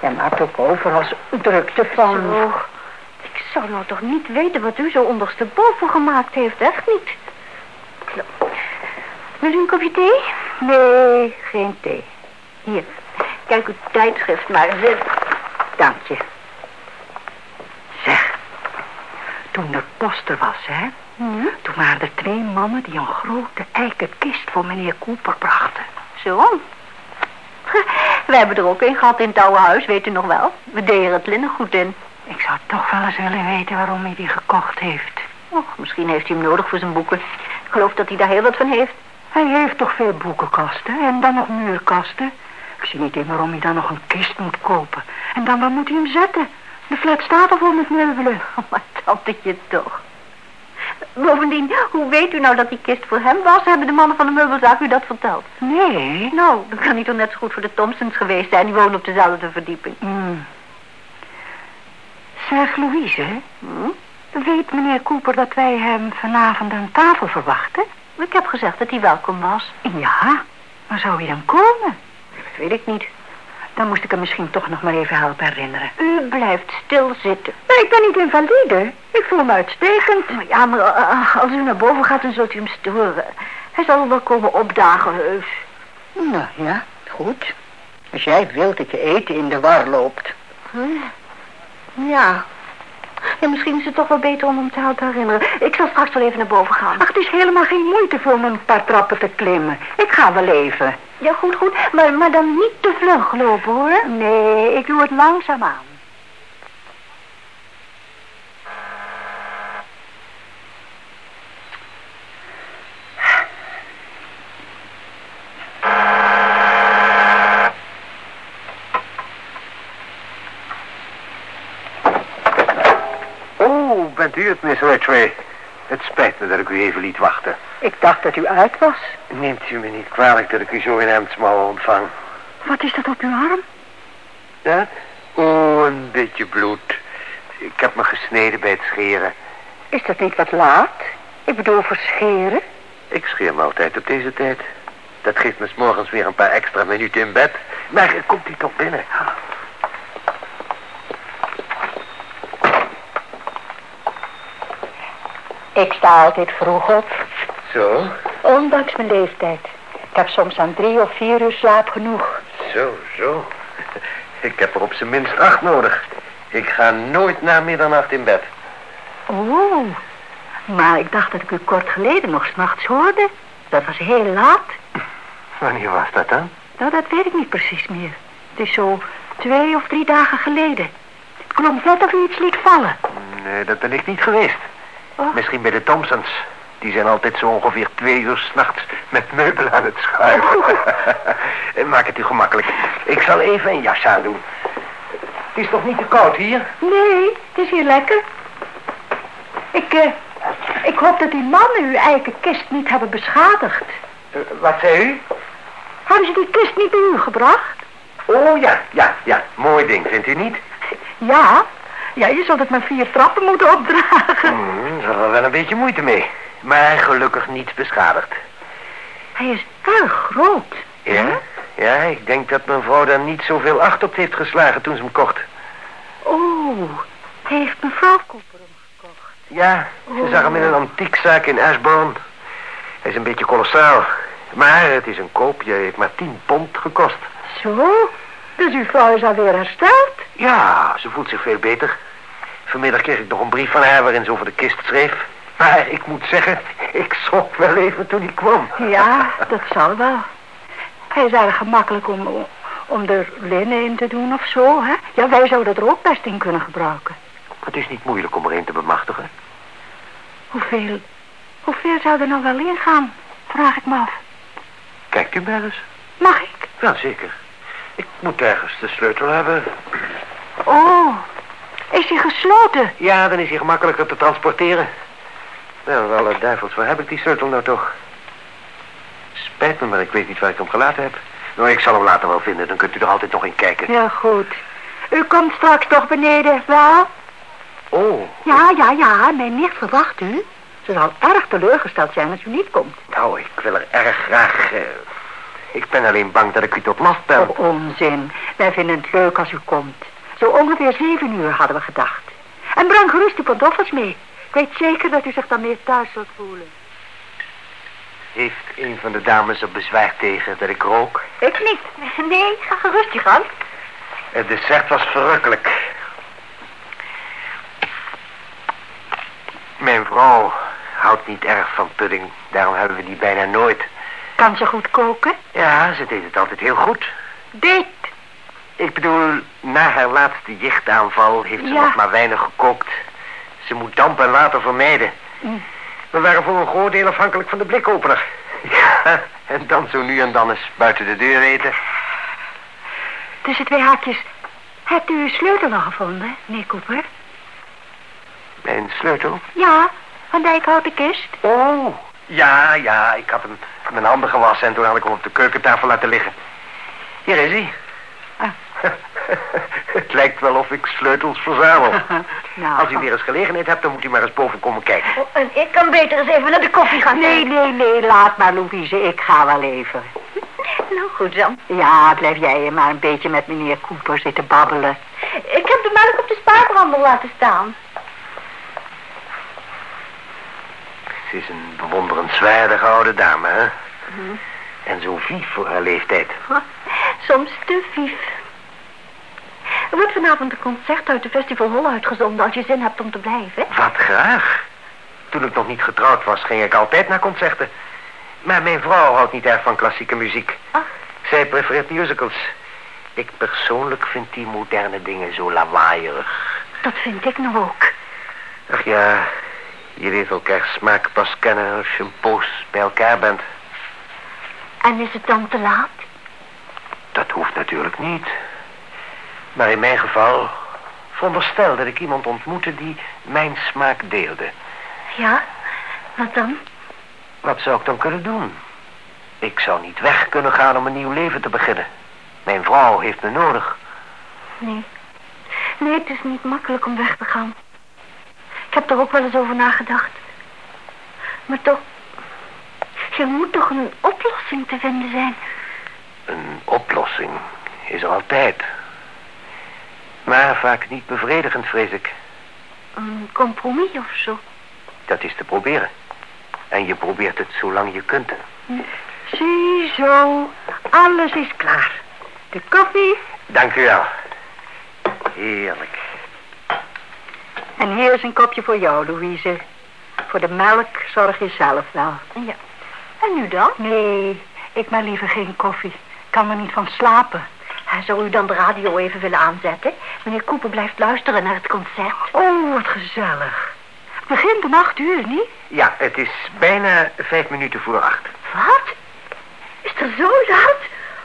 jij maakt ook overal drukte van. Zo. Ik zou nou toch niet weten wat u zo ondersteboven gemaakt heeft. Echt niet. Wil u een kopje thee? Nee, geen thee. Hier, kijk uw tijdschrift maar eens in. Dank je. Zeg, toen er post er was, hè? Hm? Toen waren er twee mannen die een grote eiken kist voor meneer Cooper brachten. Zo. We hebben er ook een gehad in het oude huis, weet u nog wel. We deden het linnengoed in. Ik zou toch wel eens willen weten waarom hij die gekocht heeft. Och, misschien heeft hij hem nodig voor zijn boeken. Ik geloof dat hij daar heel wat van heeft. Hij heeft toch veel boekenkasten en dan nog muurkasten. Ik zie niet in waarom hij dan nog een kist moet kopen. En dan waar moet hij hem zetten? De flat staat al vol met meubelen. Oh, maar tantetje toch. Bovendien, hoe weet u nou dat die kist voor hem was? Hebben de mannen van de meubelzaak u dat verteld? Nee. Nou, dan kan hij toch net zo goed voor de Thompsons geweest zijn. Die wonen op dezelfde verdieping. Mm. Zeg, Louise, Hm? weet meneer Cooper dat wij hem vanavond aan tafel verwachten? Ik heb gezegd dat hij welkom was. Ja, maar zou hij dan komen? Dat weet ik niet. Dan moest ik hem misschien toch nog maar even helpen herinneren. U blijft stilzitten. Nee, ik ben niet invalide. Ik voel me uitstekend. Maar Ja, maar eh, als u naar boven gaat, dan zult u hem storen. Hij zal wel komen opdagen, heus. Nou ja, goed. Als jij wilt dat je eten in de war loopt. Ja. Ja, misschien is het toch wel beter om hem te helpen herinneren. Ik zal straks wel even naar boven gaan. Ach, het is helemaal geen moeite voor me een paar trappen te klimmen. Ik ga wel even. Ja, goed, goed. Maar, maar dan niet te vlug lopen, hoor. Nee, ik doe het langzaamaan. Oh, Miss Ridgway? Het spijt me dat ik u even liet wachten. Ik dacht dat u uit was. Neemt u me niet kwalijk dat ik u zo in hemdsmouwen ontvang? Wat is dat op uw arm? Ja? Oh, een beetje bloed. Ik heb me gesneden bij het scheren. Is dat niet wat laat? Ik bedoel voor scheren. Ik scheer me altijd op deze tijd. Dat geeft me 's morgens weer een paar extra minuten in bed. Maar komt u toch binnen? Ik sta altijd vroeg op, Zo, ondanks mijn leeftijd. Ik heb soms aan drie of vier uur slaap genoeg. zo, zo. Ik heb er op zijn minst acht nodig. Ik ga nooit na middernacht in bed. Oeh, maar ik dacht dat ik u kort geleden nog s'nachts hoorde. Dat was heel laat. Wanneer was dat dan? Nou, dat weet ik niet precies meer. Het is zo twee of drie dagen geleden. Het klonk net of u iets liet vallen. Nee, dat ben ik niet geweest. Oh. Misschien bij de Thompsons. Die zijn altijd zo ongeveer twee uur s'nachts met meubelen aan het schuiven. Maak het u gemakkelijk. Ik zal even een jas aandoen. Het is toch niet te koud hier? Nee, het is hier lekker. Ik, eh, ik hoop dat die mannen uw eigen kist niet hebben beschadigd. Eh, wat zei u? Hebben ze die kist niet bij u gebracht? Oh ja, ja, ja. Mooi ding, vindt u niet? Ja. Ja, je zult het maar vier trappen moeten opdragen. Hmm, er er wel een beetje moeite mee. Maar gelukkig niet beschadigd. Hij is erg groot. Ja? Ja, ik denk dat mijn vrouw daar niet zoveel acht op heeft geslagen toen ze hem kocht. Oh, heeft mevrouw Cooper hem gekocht? Ja, ze zag hem in een antiekzaak in Ashbourne. Hij is een beetje kolossaal. Maar het is een koopje, hij heeft maar 10 pond gekost. Zo, dus uw vrouw is alweer hersteld? Ja, ze voelt zich veel beter. Vanmiddag kreeg ik nog een brief van haar waarin ze over de kist schreef. Maar ik moet zeggen, ik schrok wel even toen hij kwam. Ja, dat zal wel. Hij is erg gemakkelijk om, om er linnen in te doen of zo, hè? Ja, wij zouden er ook best in kunnen gebruiken. Het is niet moeilijk om er een te bemachtigen. Hoeveel, hoeveel zou er nou wel ingaan? Vraag ik me af. Kijkt u maar eens. Mag ik? Wel zeker. Ik moet ergens de sleutel hebben. Oh, is hij gesloten? Ja, dan is hij gemakkelijker te transporteren. Wel, alle duivels, waar heb ik die sleutel nou toch? Spijt me, maar ik weet niet waar ik hem gelaten heb. Nou, ik zal hem later wel vinden, dan kunt u er altijd nog in kijken. Ja, goed. U komt straks toch beneden, wel? Oh, Ja, ja, ja, mijn nicht verwacht u. Ze zal erg teleurgesteld zijn als u niet komt. nou, ik wil er erg graag... eh, ik ben alleen bang dat ik u tot last ben. Oh, onzin. Wij vinden het leuk als u komt. Zo ongeveer zeven uur hadden we gedacht. En breng gerust uw pantoffels mee. Ik weet zeker dat u zich dan meer thuis zult voelen. Heeft een van de dames er bezwaar tegen dat ik rook? Ik niet. Nee, ga gerust je gang. Het dessert was verrukkelijk. Mijn vrouw houdt niet erg van pudding. Daarom hebben we die bijna nooit. Kan ze goed koken? Ja, ze deed het altijd heel goed. Deed. Ik bedoel, na haar laatste jichtaanval heeft ze Ja. nog maar weinig gekookt. Ze moet damp en water vermijden. Mm. We waren voor een groot deel afhankelijk van de blikopener. Ja, en dan zo nu en dan eens buiten de deur eten. Tussen twee haakjes. Hebt u uw sleutel nog gevonden, meneer Cooper? Mijn sleutel? Ja, van de kist. Oh, ja, ja, ik had hem mijn handen gewassen en toen had ik hem op de keukentafel laten liggen. Hier is hij. Ah. Het lijkt wel of ik sleutels verzamel. nou, Als u weer eens gelegenheid hebt, dan moet u maar eens boven komen kijken. Oh, en ik kan beter eens even naar de koffie gaan. Nee, nee, nee, laat maar, Louise. Ik ga wel even. Nou, goed dan. Ja, blijf jij maar een beetje met meneer Cooper zitten babbelen. Ik heb de melk op de spaarbrandel laten staan. Ze is een bewonderenswaardige oude dame, hè? En zo vief voor haar leeftijd. Soms te vief. Er wordt vanavond een concert uit de Festival Hall uitgezonden als je zin hebt om te blijven. Wat graag. Toen ik nog niet getrouwd was, ging ik altijd naar concerten. Maar mijn vrouw houdt niet erg van klassieke muziek. Ach. Zij prefereert musicals. Ik persoonlijk vind die moderne dingen zo lawaaierig. Dat vind ik nou ook. Ach ja, je leert elkaar smaak pas kennen als je een poos bij elkaar bent. En is het dan te laat? Dat hoeft natuurlijk niet. Maar in mijn geval, veronderstel dat ik iemand ontmoette die mijn smaak deelde. Ja, wat dan? Wat zou ik dan kunnen doen? Ik zou niet weg kunnen gaan om een nieuw leven te beginnen. Mijn vrouw heeft me nodig. Nee. Nee, het is niet makkelijk om weg te gaan. Ik heb er ook wel eens over nagedacht. Maar toch... Er moet toch een oplossing te vinden zijn. Een oplossing is er altijd. Maar vaak niet bevredigend, vrees ik. Een compromis of zo. Dat is te proberen. En je probeert het zolang je kunt. Ziezo, alles is klaar. De koffie Dank u wel. Heerlijk. En hier is een kopje voor jou, Louise. Voor de melk zorg je zelf wel. Ja. En nu dan? Nee, ik maar liever geen koffie. Ik kan er niet van slapen. Zou u dan de radio even willen aanzetten? Meneer Cooper blijft luisteren naar het concert. Oh, wat gezellig. Het begint om acht uur, niet? Ja, het is bijna vijf minuten voor acht. Wat? Is het zo laat?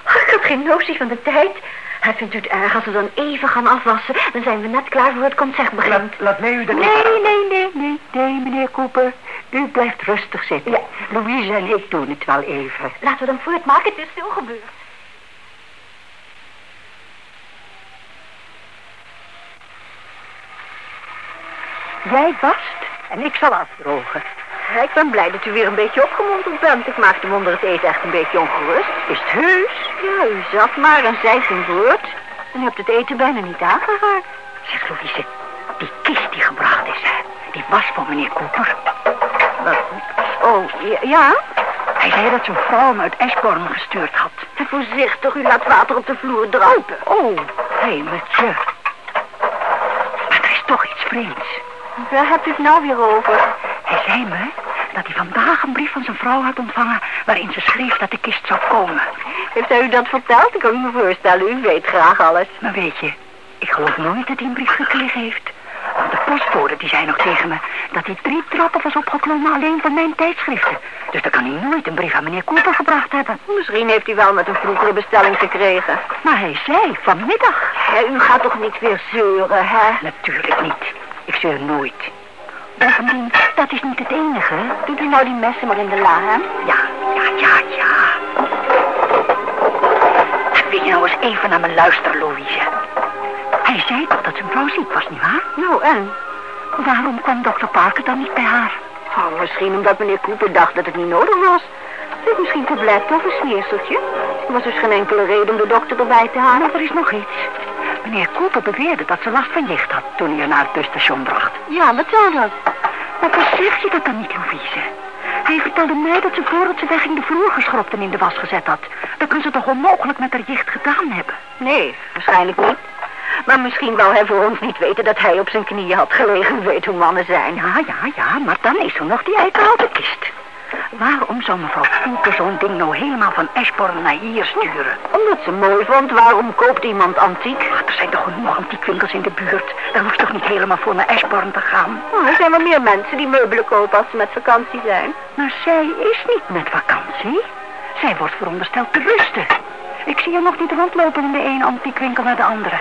Oh, ik had geen notie van de tijd. Hij vindt u het erg als we dan even gaan afwassen? Dan zijn we net klaar voor het concert begint. Laat, laat mij u dan Nee, nee, nee, nee, nee, meneer Cooper. U blijft rustig zitten. Ja. Louise en ik doen het wel even. Laten we dan voortmaken, het is stil gebeurd. Jij wast en ik zal afdrogen. Ja, ik ben blij dat u weer een beetje opgemonterd bent. Ik maakte me onder het eten echt een beetje ongerust. Is het heus? Ja, u zat maar en zei geen woord. En u hebt het eten bijna niet aangeraakt. Zeg, Louise, die kist die gebracht is, hè, die was voor meneer Cooper. Oh, ja? Hij zei dat zijn vrouw hem uit Ashbourne gestuurd had. Voorzichtig, u laat water op de vloer druipen. Oh, hemeltje. Maar er is toch iets vreemds. Waar hebt u het nou weer over? Hij zei me dat hij vandaag een brief van zijn vrouw had ontvangen... waarin ze schreef dat de kist zou komen. Heeft hij u dat verteld? Ik kan me voorstellen, u weet graag alles. Maar weet je, ik geloof nooit dat hij een brief gekregen heeft. Want de postbode die zei nog tegen me dat hij drie trappen was opgeklommen alleen van mijn tijdschriften. Dus dan kan hij nooit een brief aan meneer Cooper gebracht hebben. Misschien heeft u wel met een vroegere bestelling gekregen. Maar hij zei vanmiddag. U gaat toch niet weer zeuren, hè? Natuurlijk niet. Ik zeur nooit. Bovendien, dat is niet het enige. Doet u nou die messen maar in de la, hè? Ja, ja, ja, ja. Wil je nou eens even naar me luisteren, Louise? Hij zei toch dat zijn vrouw ziek was, nietwaar? Nou, en? Waarom kwam dokter Parker dan niet bij haar? Oh, misschien omdat meneer Cooper dacht dat het niet nodig was. Misschien tabletten of een smeerseltje. Er was dus geen enkele reden om de dokter erbij te halen. Maar er is nog iets. Meneer Cooper beweerde dat ze last van jicht had toen hij haar naar het busstation bracht. Ja, wat zou dat? Maar besef je dat dan niet, Louise? Hij vertelde mij dat ze voordat ze wegging de vloer geschropt en in de was gezet had. Dan kunnen ze toch onmogelijk met haar jicht gedaan hebben? Nee, waarschijnlijk niet. Maar misschien wou hij voor ons niet weten dat hij op zijn knieën had gelegen. Weet hoe mannen zijn. Ja, ja, ja, maar dan is er nog die eikenhouten kist. Waarom zou mevrouw Cooper zo'n ding nou helemaal van Ashbourne naar hier sturen? Omdat ze mooi vond, waarom koopt iemand antiek? Ach, er zijn toch genoeg antiekwinkels in de buurt. Dan hoef je toch niet helemaal voor naar Ashbourne te gaan. Oh, er zijn wel meer mensen die meubelen kopen als ze met vakantie zijn. Maar zij is niet met vakantie. Zij wordt verondersteld te rusten. Ik zie haar nog niet rondlopen in de ene antiekwinkel naar de andere.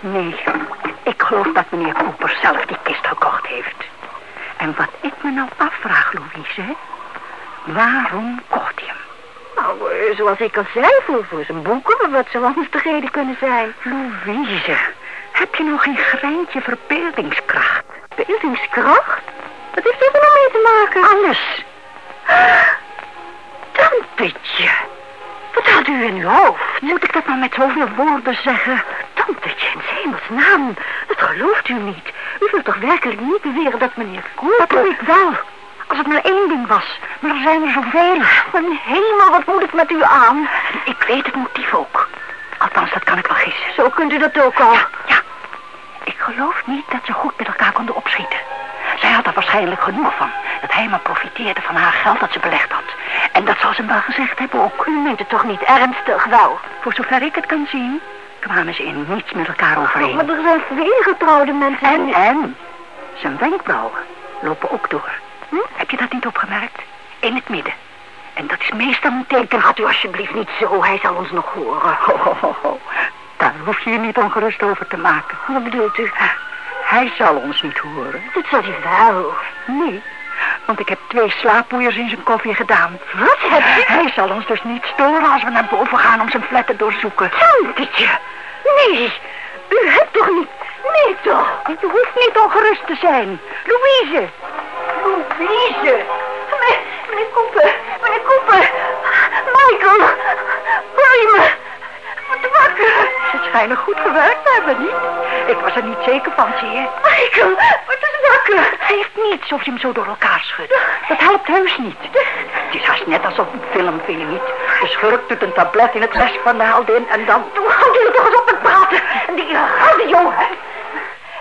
Nee, ik geloof dat meneer Cooper zelf die kist gekocht heeft. En wat ik me nou afvraag, Louise... waarom kocht hij hem? Nou, eh, zoals ik al zei, voor, voor zijn boeken, wat zou anders de reden kunnen zijn? Louise, heb je nou geen greintje verbeeldingskracht? Beeldingskracht? Wat heeft dat er nou mee te maken? Alles. Tantetje, wat had u in uw hoofd? Moet ik dat nou met zoveel woorden zeggen? Tantetje, in hemelsnaam, dat gelooft u niet. U wilt toch werkelijk niet beweren dat meneer Cooper... Dat doe ik wel. Als het maar één ding was. Maar er zijn er zoveel. Mijn hemel, wat moet ik met u aan? Ik weet het motief ook. Althans, dat kan ik wel gissen. Zo kunt u dat ook al. Ja, ik geloof niet dat ze goed met elkaar konden opschieten. Zij had er waarschijnlijk genoeg van. Dat hij maar profiteerde van haar geld dat ze belegd had. En dat zal ze hem wel gezegd hebben ook. U meent het toch niet ernstig, wel? Voor zover ik het kan zien, kwamen ze in niets met elkaar overeen. Maar er zijn veel getrouwde mensen. En, en, zijn wenkbrauwen lopen ook door. Hm? Heb je dat niet opgemerkt? In het midden. En dat is meestal een teken. Gaat u alsjeblieft niet zo, hij zal ons nog horen. Ho, ho, ho, ho. Daar hoef je je niet ongerust over te maken. Wat bedoelt u? Hij zal ons niet horen. Dat zal hij wel. Nee, want ik heb twee slaappoeiers in zijn koffie gedaan. Wat heb je? Hij zal ons dus niet storen als we naar boven gaan om zijn flat te doorzoeken. Tantetje, nee, u hebt toch niet... Nee toch? Je hoeft niet ongerust te zijn. Louise! Louise! Meneer, meneer Cooper, meneer Cooper! Michael! Hoor me? Wat wakker! Ze schijnen goed gewerkt te hebben, niet? Ik was er niet zeker van, zie je. Michael, wat is wakker? Hij heeft niets of je hem zo door elkaar schudt. Dat helpt heus niet. Het is haast net alsof een film, vind je niet? De schurk doet een tablet in het les van de heldin en dan... Toen houdt u er toch eens op met praten. En die radio, hè?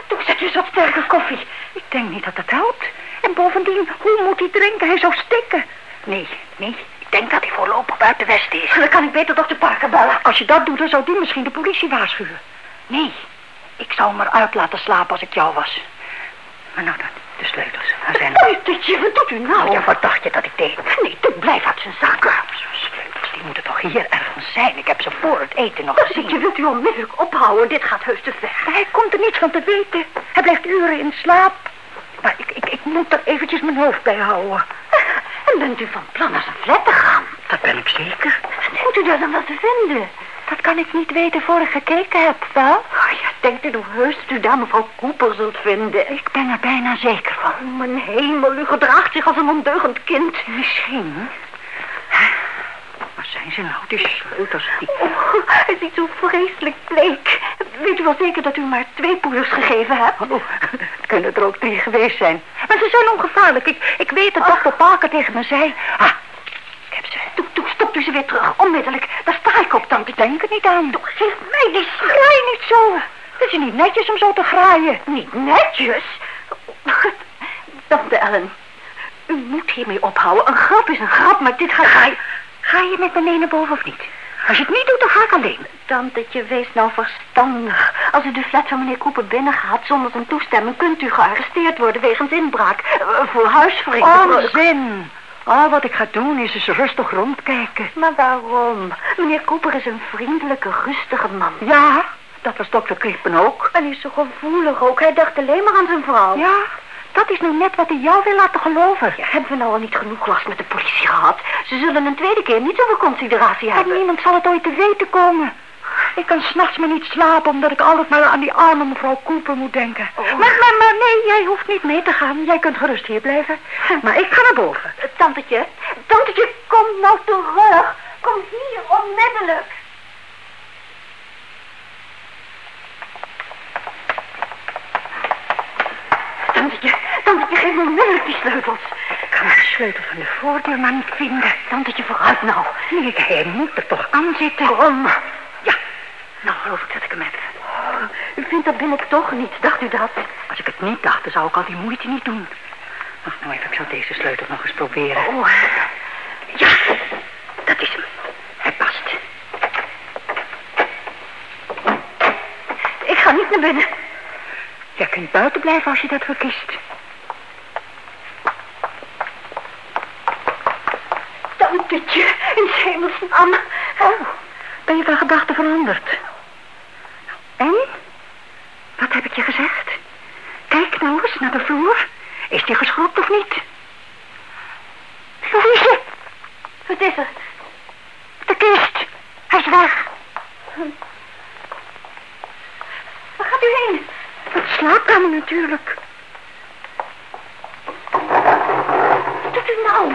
Toen zet u eens wat sterke koffie. Ik denk niet dat het helpt. En bovendien, hoe moet hij drinken? Hij zou stikken. Nee, nee, ik denk dat hij voorlopig buiten Westen is. Dan kan ik beter dokter Parker bellen. Als je dat doet, dan zou die misschien de politie waarschuwen. Nee, ik zou hem eruit laten slapen als ik jou was. Maar nou dan, de sleutels. Waar zijn? Tantetje, wat doet u nou? Ja, wat dacht je dat ik deed? Nee, dit blijft uit zijn zakken. Sleutels, die moeten toch hier ergens zijn? Ik heb ze voor het eten nog Tantje, gezien. wilt u onmiddellijk ophouden? Dit gaat heus te ver. Hij komt er niets van te weten. Hij blijft uren in slaap. Maar ik, ik, ik moet er eventjes mijn hoofd bij houden. En bent u van plan naar zijn flat te gaan? Dat ben ik zeker. Denkt u daar dan wat te vinden? Dat kan ik niet weten voor ik gekeken heb, wel? Oh ja, denkt u nog heus dat u daar mevrouw Cooper zult vinden? Ik ben er bijna zeker van. Oh, mijn hemel, u gedraagt zich als een ondeugend kind. Misschien. Waar zijn ze nou, die sleutels? Die... Oh, hij ziet zo vreselijk bleek. Weet u wel zeker dat u maar twee poeiers gegeven hebt? Oh, het kunnen er ook drie geweest zijn. Maar ze zijn ongevaarlijk. Ik, ik weet dat dokter Parker tegen me zei. Ah, ik heb ze. Stopt u ze weer terug, onmiddellijk. Daar sta ik op, tante. Ik denk er niet aan. Toch, geef mij die Graai niet zo. Het is niet netjes om zo te graaien. Niet netjes. Tante Ellen, u moet hiermee ophouden. Een grap is een grap, maar dit gaat... Ga je, ga je met me mee naar boven of niet? Als je het niet doet, dan ga ik alleen. Tantetje, wees nou verstandig. Als u de flat van meneer Cooper binnengaat zonder zijn toestemming... kunt u gearresteerd worden wegens inbraak. eh, voor huisvreemd. Onzin. Al wat ik ga doen is eens rustig rondkijken. Maar waarom? Meneer Cooper is een vriendelijke, rustige man. Ja, dat was dokter Crippen ook. En hij is zo gevoelig ook. Hij dacht alleen maar aan zijn vrouw. Ja, dat is nou net wat hij jou wil laten geloven. Ja, hebben we nou al niet genoeg last met de politie gehad? Ze zullen een tweede keer niet zoveel consideratie hebben. niemand zal het ooit te weten komen. Ik kan s'nachts maar niet slapen omdat ik altijd maar aan die arme mevrouw Cooper moet denken. Oh. Maar, maar, maar nee, jij hoeft niet mee te gaan. Jij kunt gerust hier blijven. Maar ik ga naar boven. Eh, Tantetje, tantetje, kom nou terug. Kom hier, onmiddellijk. Tantetje, tantetje, geef me onmiddellijk die sleutels. Ik kan de sleutel van de voordeur maar niet vinden. Tantetje, vooruit nou. Nee, hij moet er toch aan zitten. Kom. Nou geloof ik dat ik hem heb. U vindt dat ben ik toch niet, dacht u dat? Als ik het niet dacht, dan zou ik al die moeite niet doen. Wacht nou even, ik zal deze sleutel nog eens proberen. Oh, Ja, dat is hem. Hij past. ik ga niet naar binnen. Jij kunt buiten blijven als je dat verkiest. Tantetje, in hemelsnaam. Oh, ben je van gedachten veranderd? Wat heb ik je gezegd? Kijk nou eens naar de vloer. Is die geschrokken of niet? Louise, Wat is er? de kist. Hij is weg. Waar gaat u heen? Het slaapkamer natuurlijk. Wat doet u nou?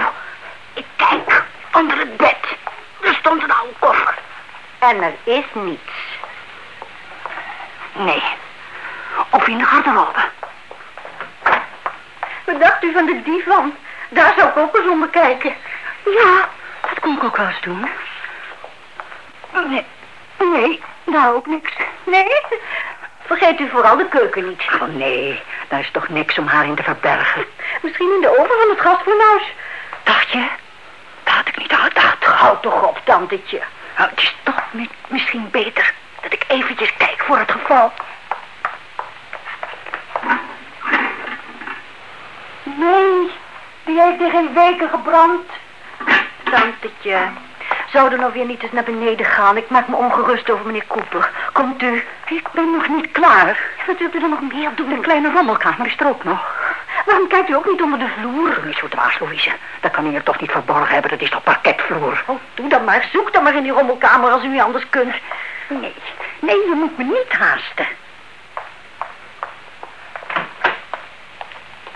Ik kijk onder het bed. Er stond een oude koffer. En er is niets. Nee. Of in de garderobe. Wat dacht u van de divan? Daar zou ik ook eens onder kijken. Ja, dat kon ik ook wel eens doen. Nee, nee, daar ook niks. Nee? Vergeet u vooral de keuken niet. Oh nee, daar is toch niks om haar in te verbergen. Misschien in de oven van het gasfornuis. Dacht je? Dat had ik niet gedacht. Houd toch op, tantetje. Nou, het is toch mi- misschien beter eventjes kijk voor het geval. Nee, die heeft er geen weken gebrand. Tantetje, zou er nou weer niet eens naar beneden gaan? Ik maak me ongerust over meneer Cooper. Komt u? Ik ben nog niet klaar. Wat wilt u er nog meer doen? De kleine rommelkamer is er ook nog. Waarom kijkt u ook niet onder de vloer? Doe niet zo dwaas, Louise. Dat kan u er toch niet verborgen hebben. Dat is toch parketvloer? Oh, doe dan maar. Zoek dan maar in die rommelkamer als u niet anders kunt. Nee, nee, je moet me niet haasten.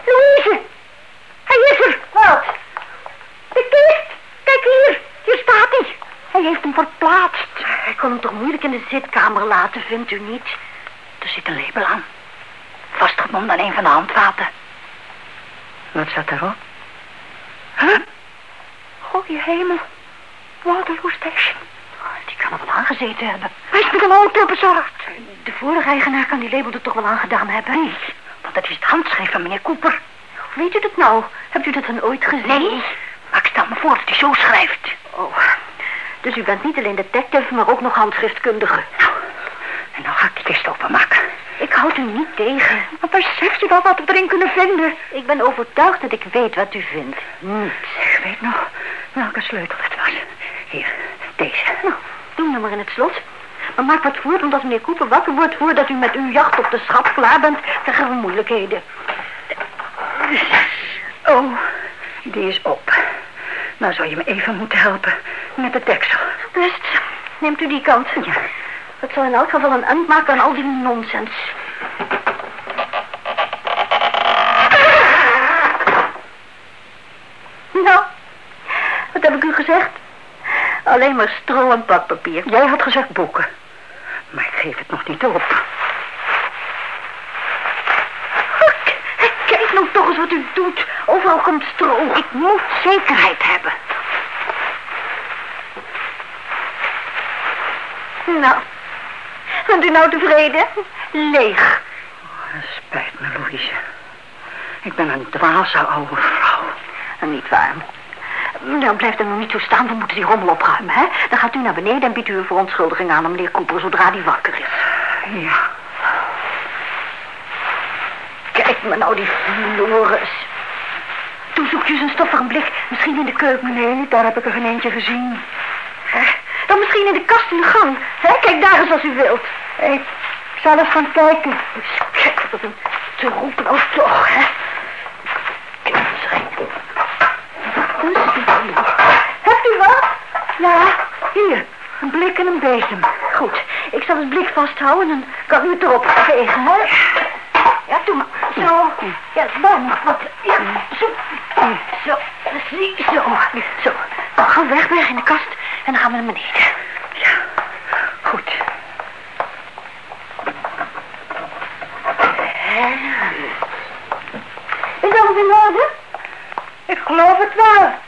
Louise! Hij is er! Wat? De kist! Kijk hier! Hier staat hij! Hij heeft hem verplaatst. Hij kon hem toch moeilijk in de zitkamer laten, vindt u niet? Er zit een label aan. Vastgebonden aan een van de handvaten. Wat staat erop? Huh? Goeie hemel. Waterloo Station. Die kan er wel aangezeten hebben. Hij is met een bezorgd. De vorige eigenaar kan die label er toch wel aangedaan hebben? Nee, want dat is het handschrift van meneer Cooper. Hoe weet u dat nou? Hebt u dat dan ooit gezien? Nee, maar ik stel me voor dat hij zo schrijft. Oh, dus u bent niet alleen detective, maar ook nog handschriftkundige. Nou, en nou ga ik de kist openmaken. Ik houd u niet tegen. Maar beseft u wel wat we erin kunnen vinden? Ik ben overtuigd dat ik weet wat u vindt. Niet. Ik weet nog welke sleutel het was. Hier, deze. Nou, doe maar in het slot. Maar maak wat voort, want als meneer Cooper wakker wordt voordat u met uw jacht op de schat klaar bent, krijgen we moeilijkheden. Oh, die is op. Nou zou je me even moeten helpen met de deksel. Best, neemt u die kant. Ja. Het zal in elk geval een eind maken aan al die nonsens. Nou, wat heb ik u gezegd? Alleen maar stro en pakpapier. Jij had gezegd boeken. Maar ik geef het nog niet op. Kijk nou toch eens wat u doet. Overal komt stro. Ik moet zekerheid hebben. Nou, bent u nou tevreden? Leeg. Dat spijt me, Louise. Ik ben een dwaze oude vrouw. Niet waar. Nou, blijft er nog niet zo staan. We moeten die rommel opruimen, hè? Dan gaat u naar beneden en biedt u een verontschuldiging aan aan meneer Cooper zodra die wakker is. Ja. Kijk me nou die Floris. Toen zoekt u zijn stoffige blik. Misschien in de keuken. Nee, daar heb ik er geen eentje gezien. Dan misschien in de kast in de gang. Hè? Kijk daar eens als u wilt. Ik zal eens gaan kijken. Kijk, wat een te roepen nou toch, hè? Kijk eens erin. Dus, Hebt u wat? Ja, hier. Een blik en een bezem. Goed, ik zal het blik vasthouden en dan kan u het erop vegen, hè? Ja, doe maar. Zo. Ja, nog wat. Ja, zo. Zo, zo. Zo. Nou, gaan we wegbergen in de kast en dan gaan we naar beneden. Ja, goed. Is alles in orde? Ik geloof het wel.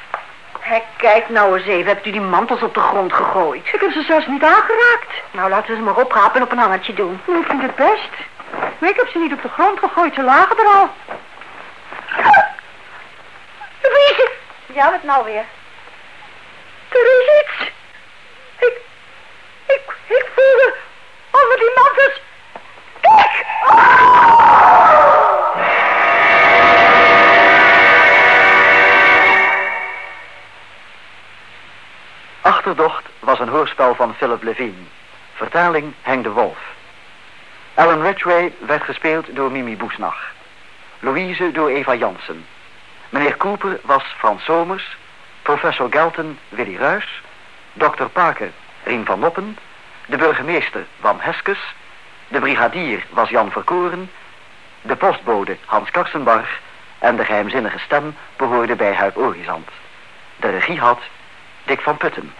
Kijk nou eens even. Hebt u die mantels op de grond gegooid? Ik heb ze zelfs niet aangeraakt. Nou, laten we ze maar oprapen en op een hangertje doen. Ik vind het best. Maar ik heb ze niet op de grond gegooid, ze lagen er al. Louise! Ja, wat nou weer? Er is iets. Ik, ik, ik voelde onder die mantels. Ik! Achterdocht was een hoorspel van Philip Levine. Vertaling Henk de Wolf. Ellen Ridgway werd gespeeld door Mimi Boesnach. Louise door Eva Jansen. Meneer Cooper was Frans Somers. Professor Gelten Willy Ruys. Dr. Parker Rien van Noppen. De burgemeester Wam Heskes. De brigadier was Jan Verkoren. De postbode Hans Karsenbarg. En de geheimzinnige stem behoorde bij Huip Orizant. De regie had Dick van Putten.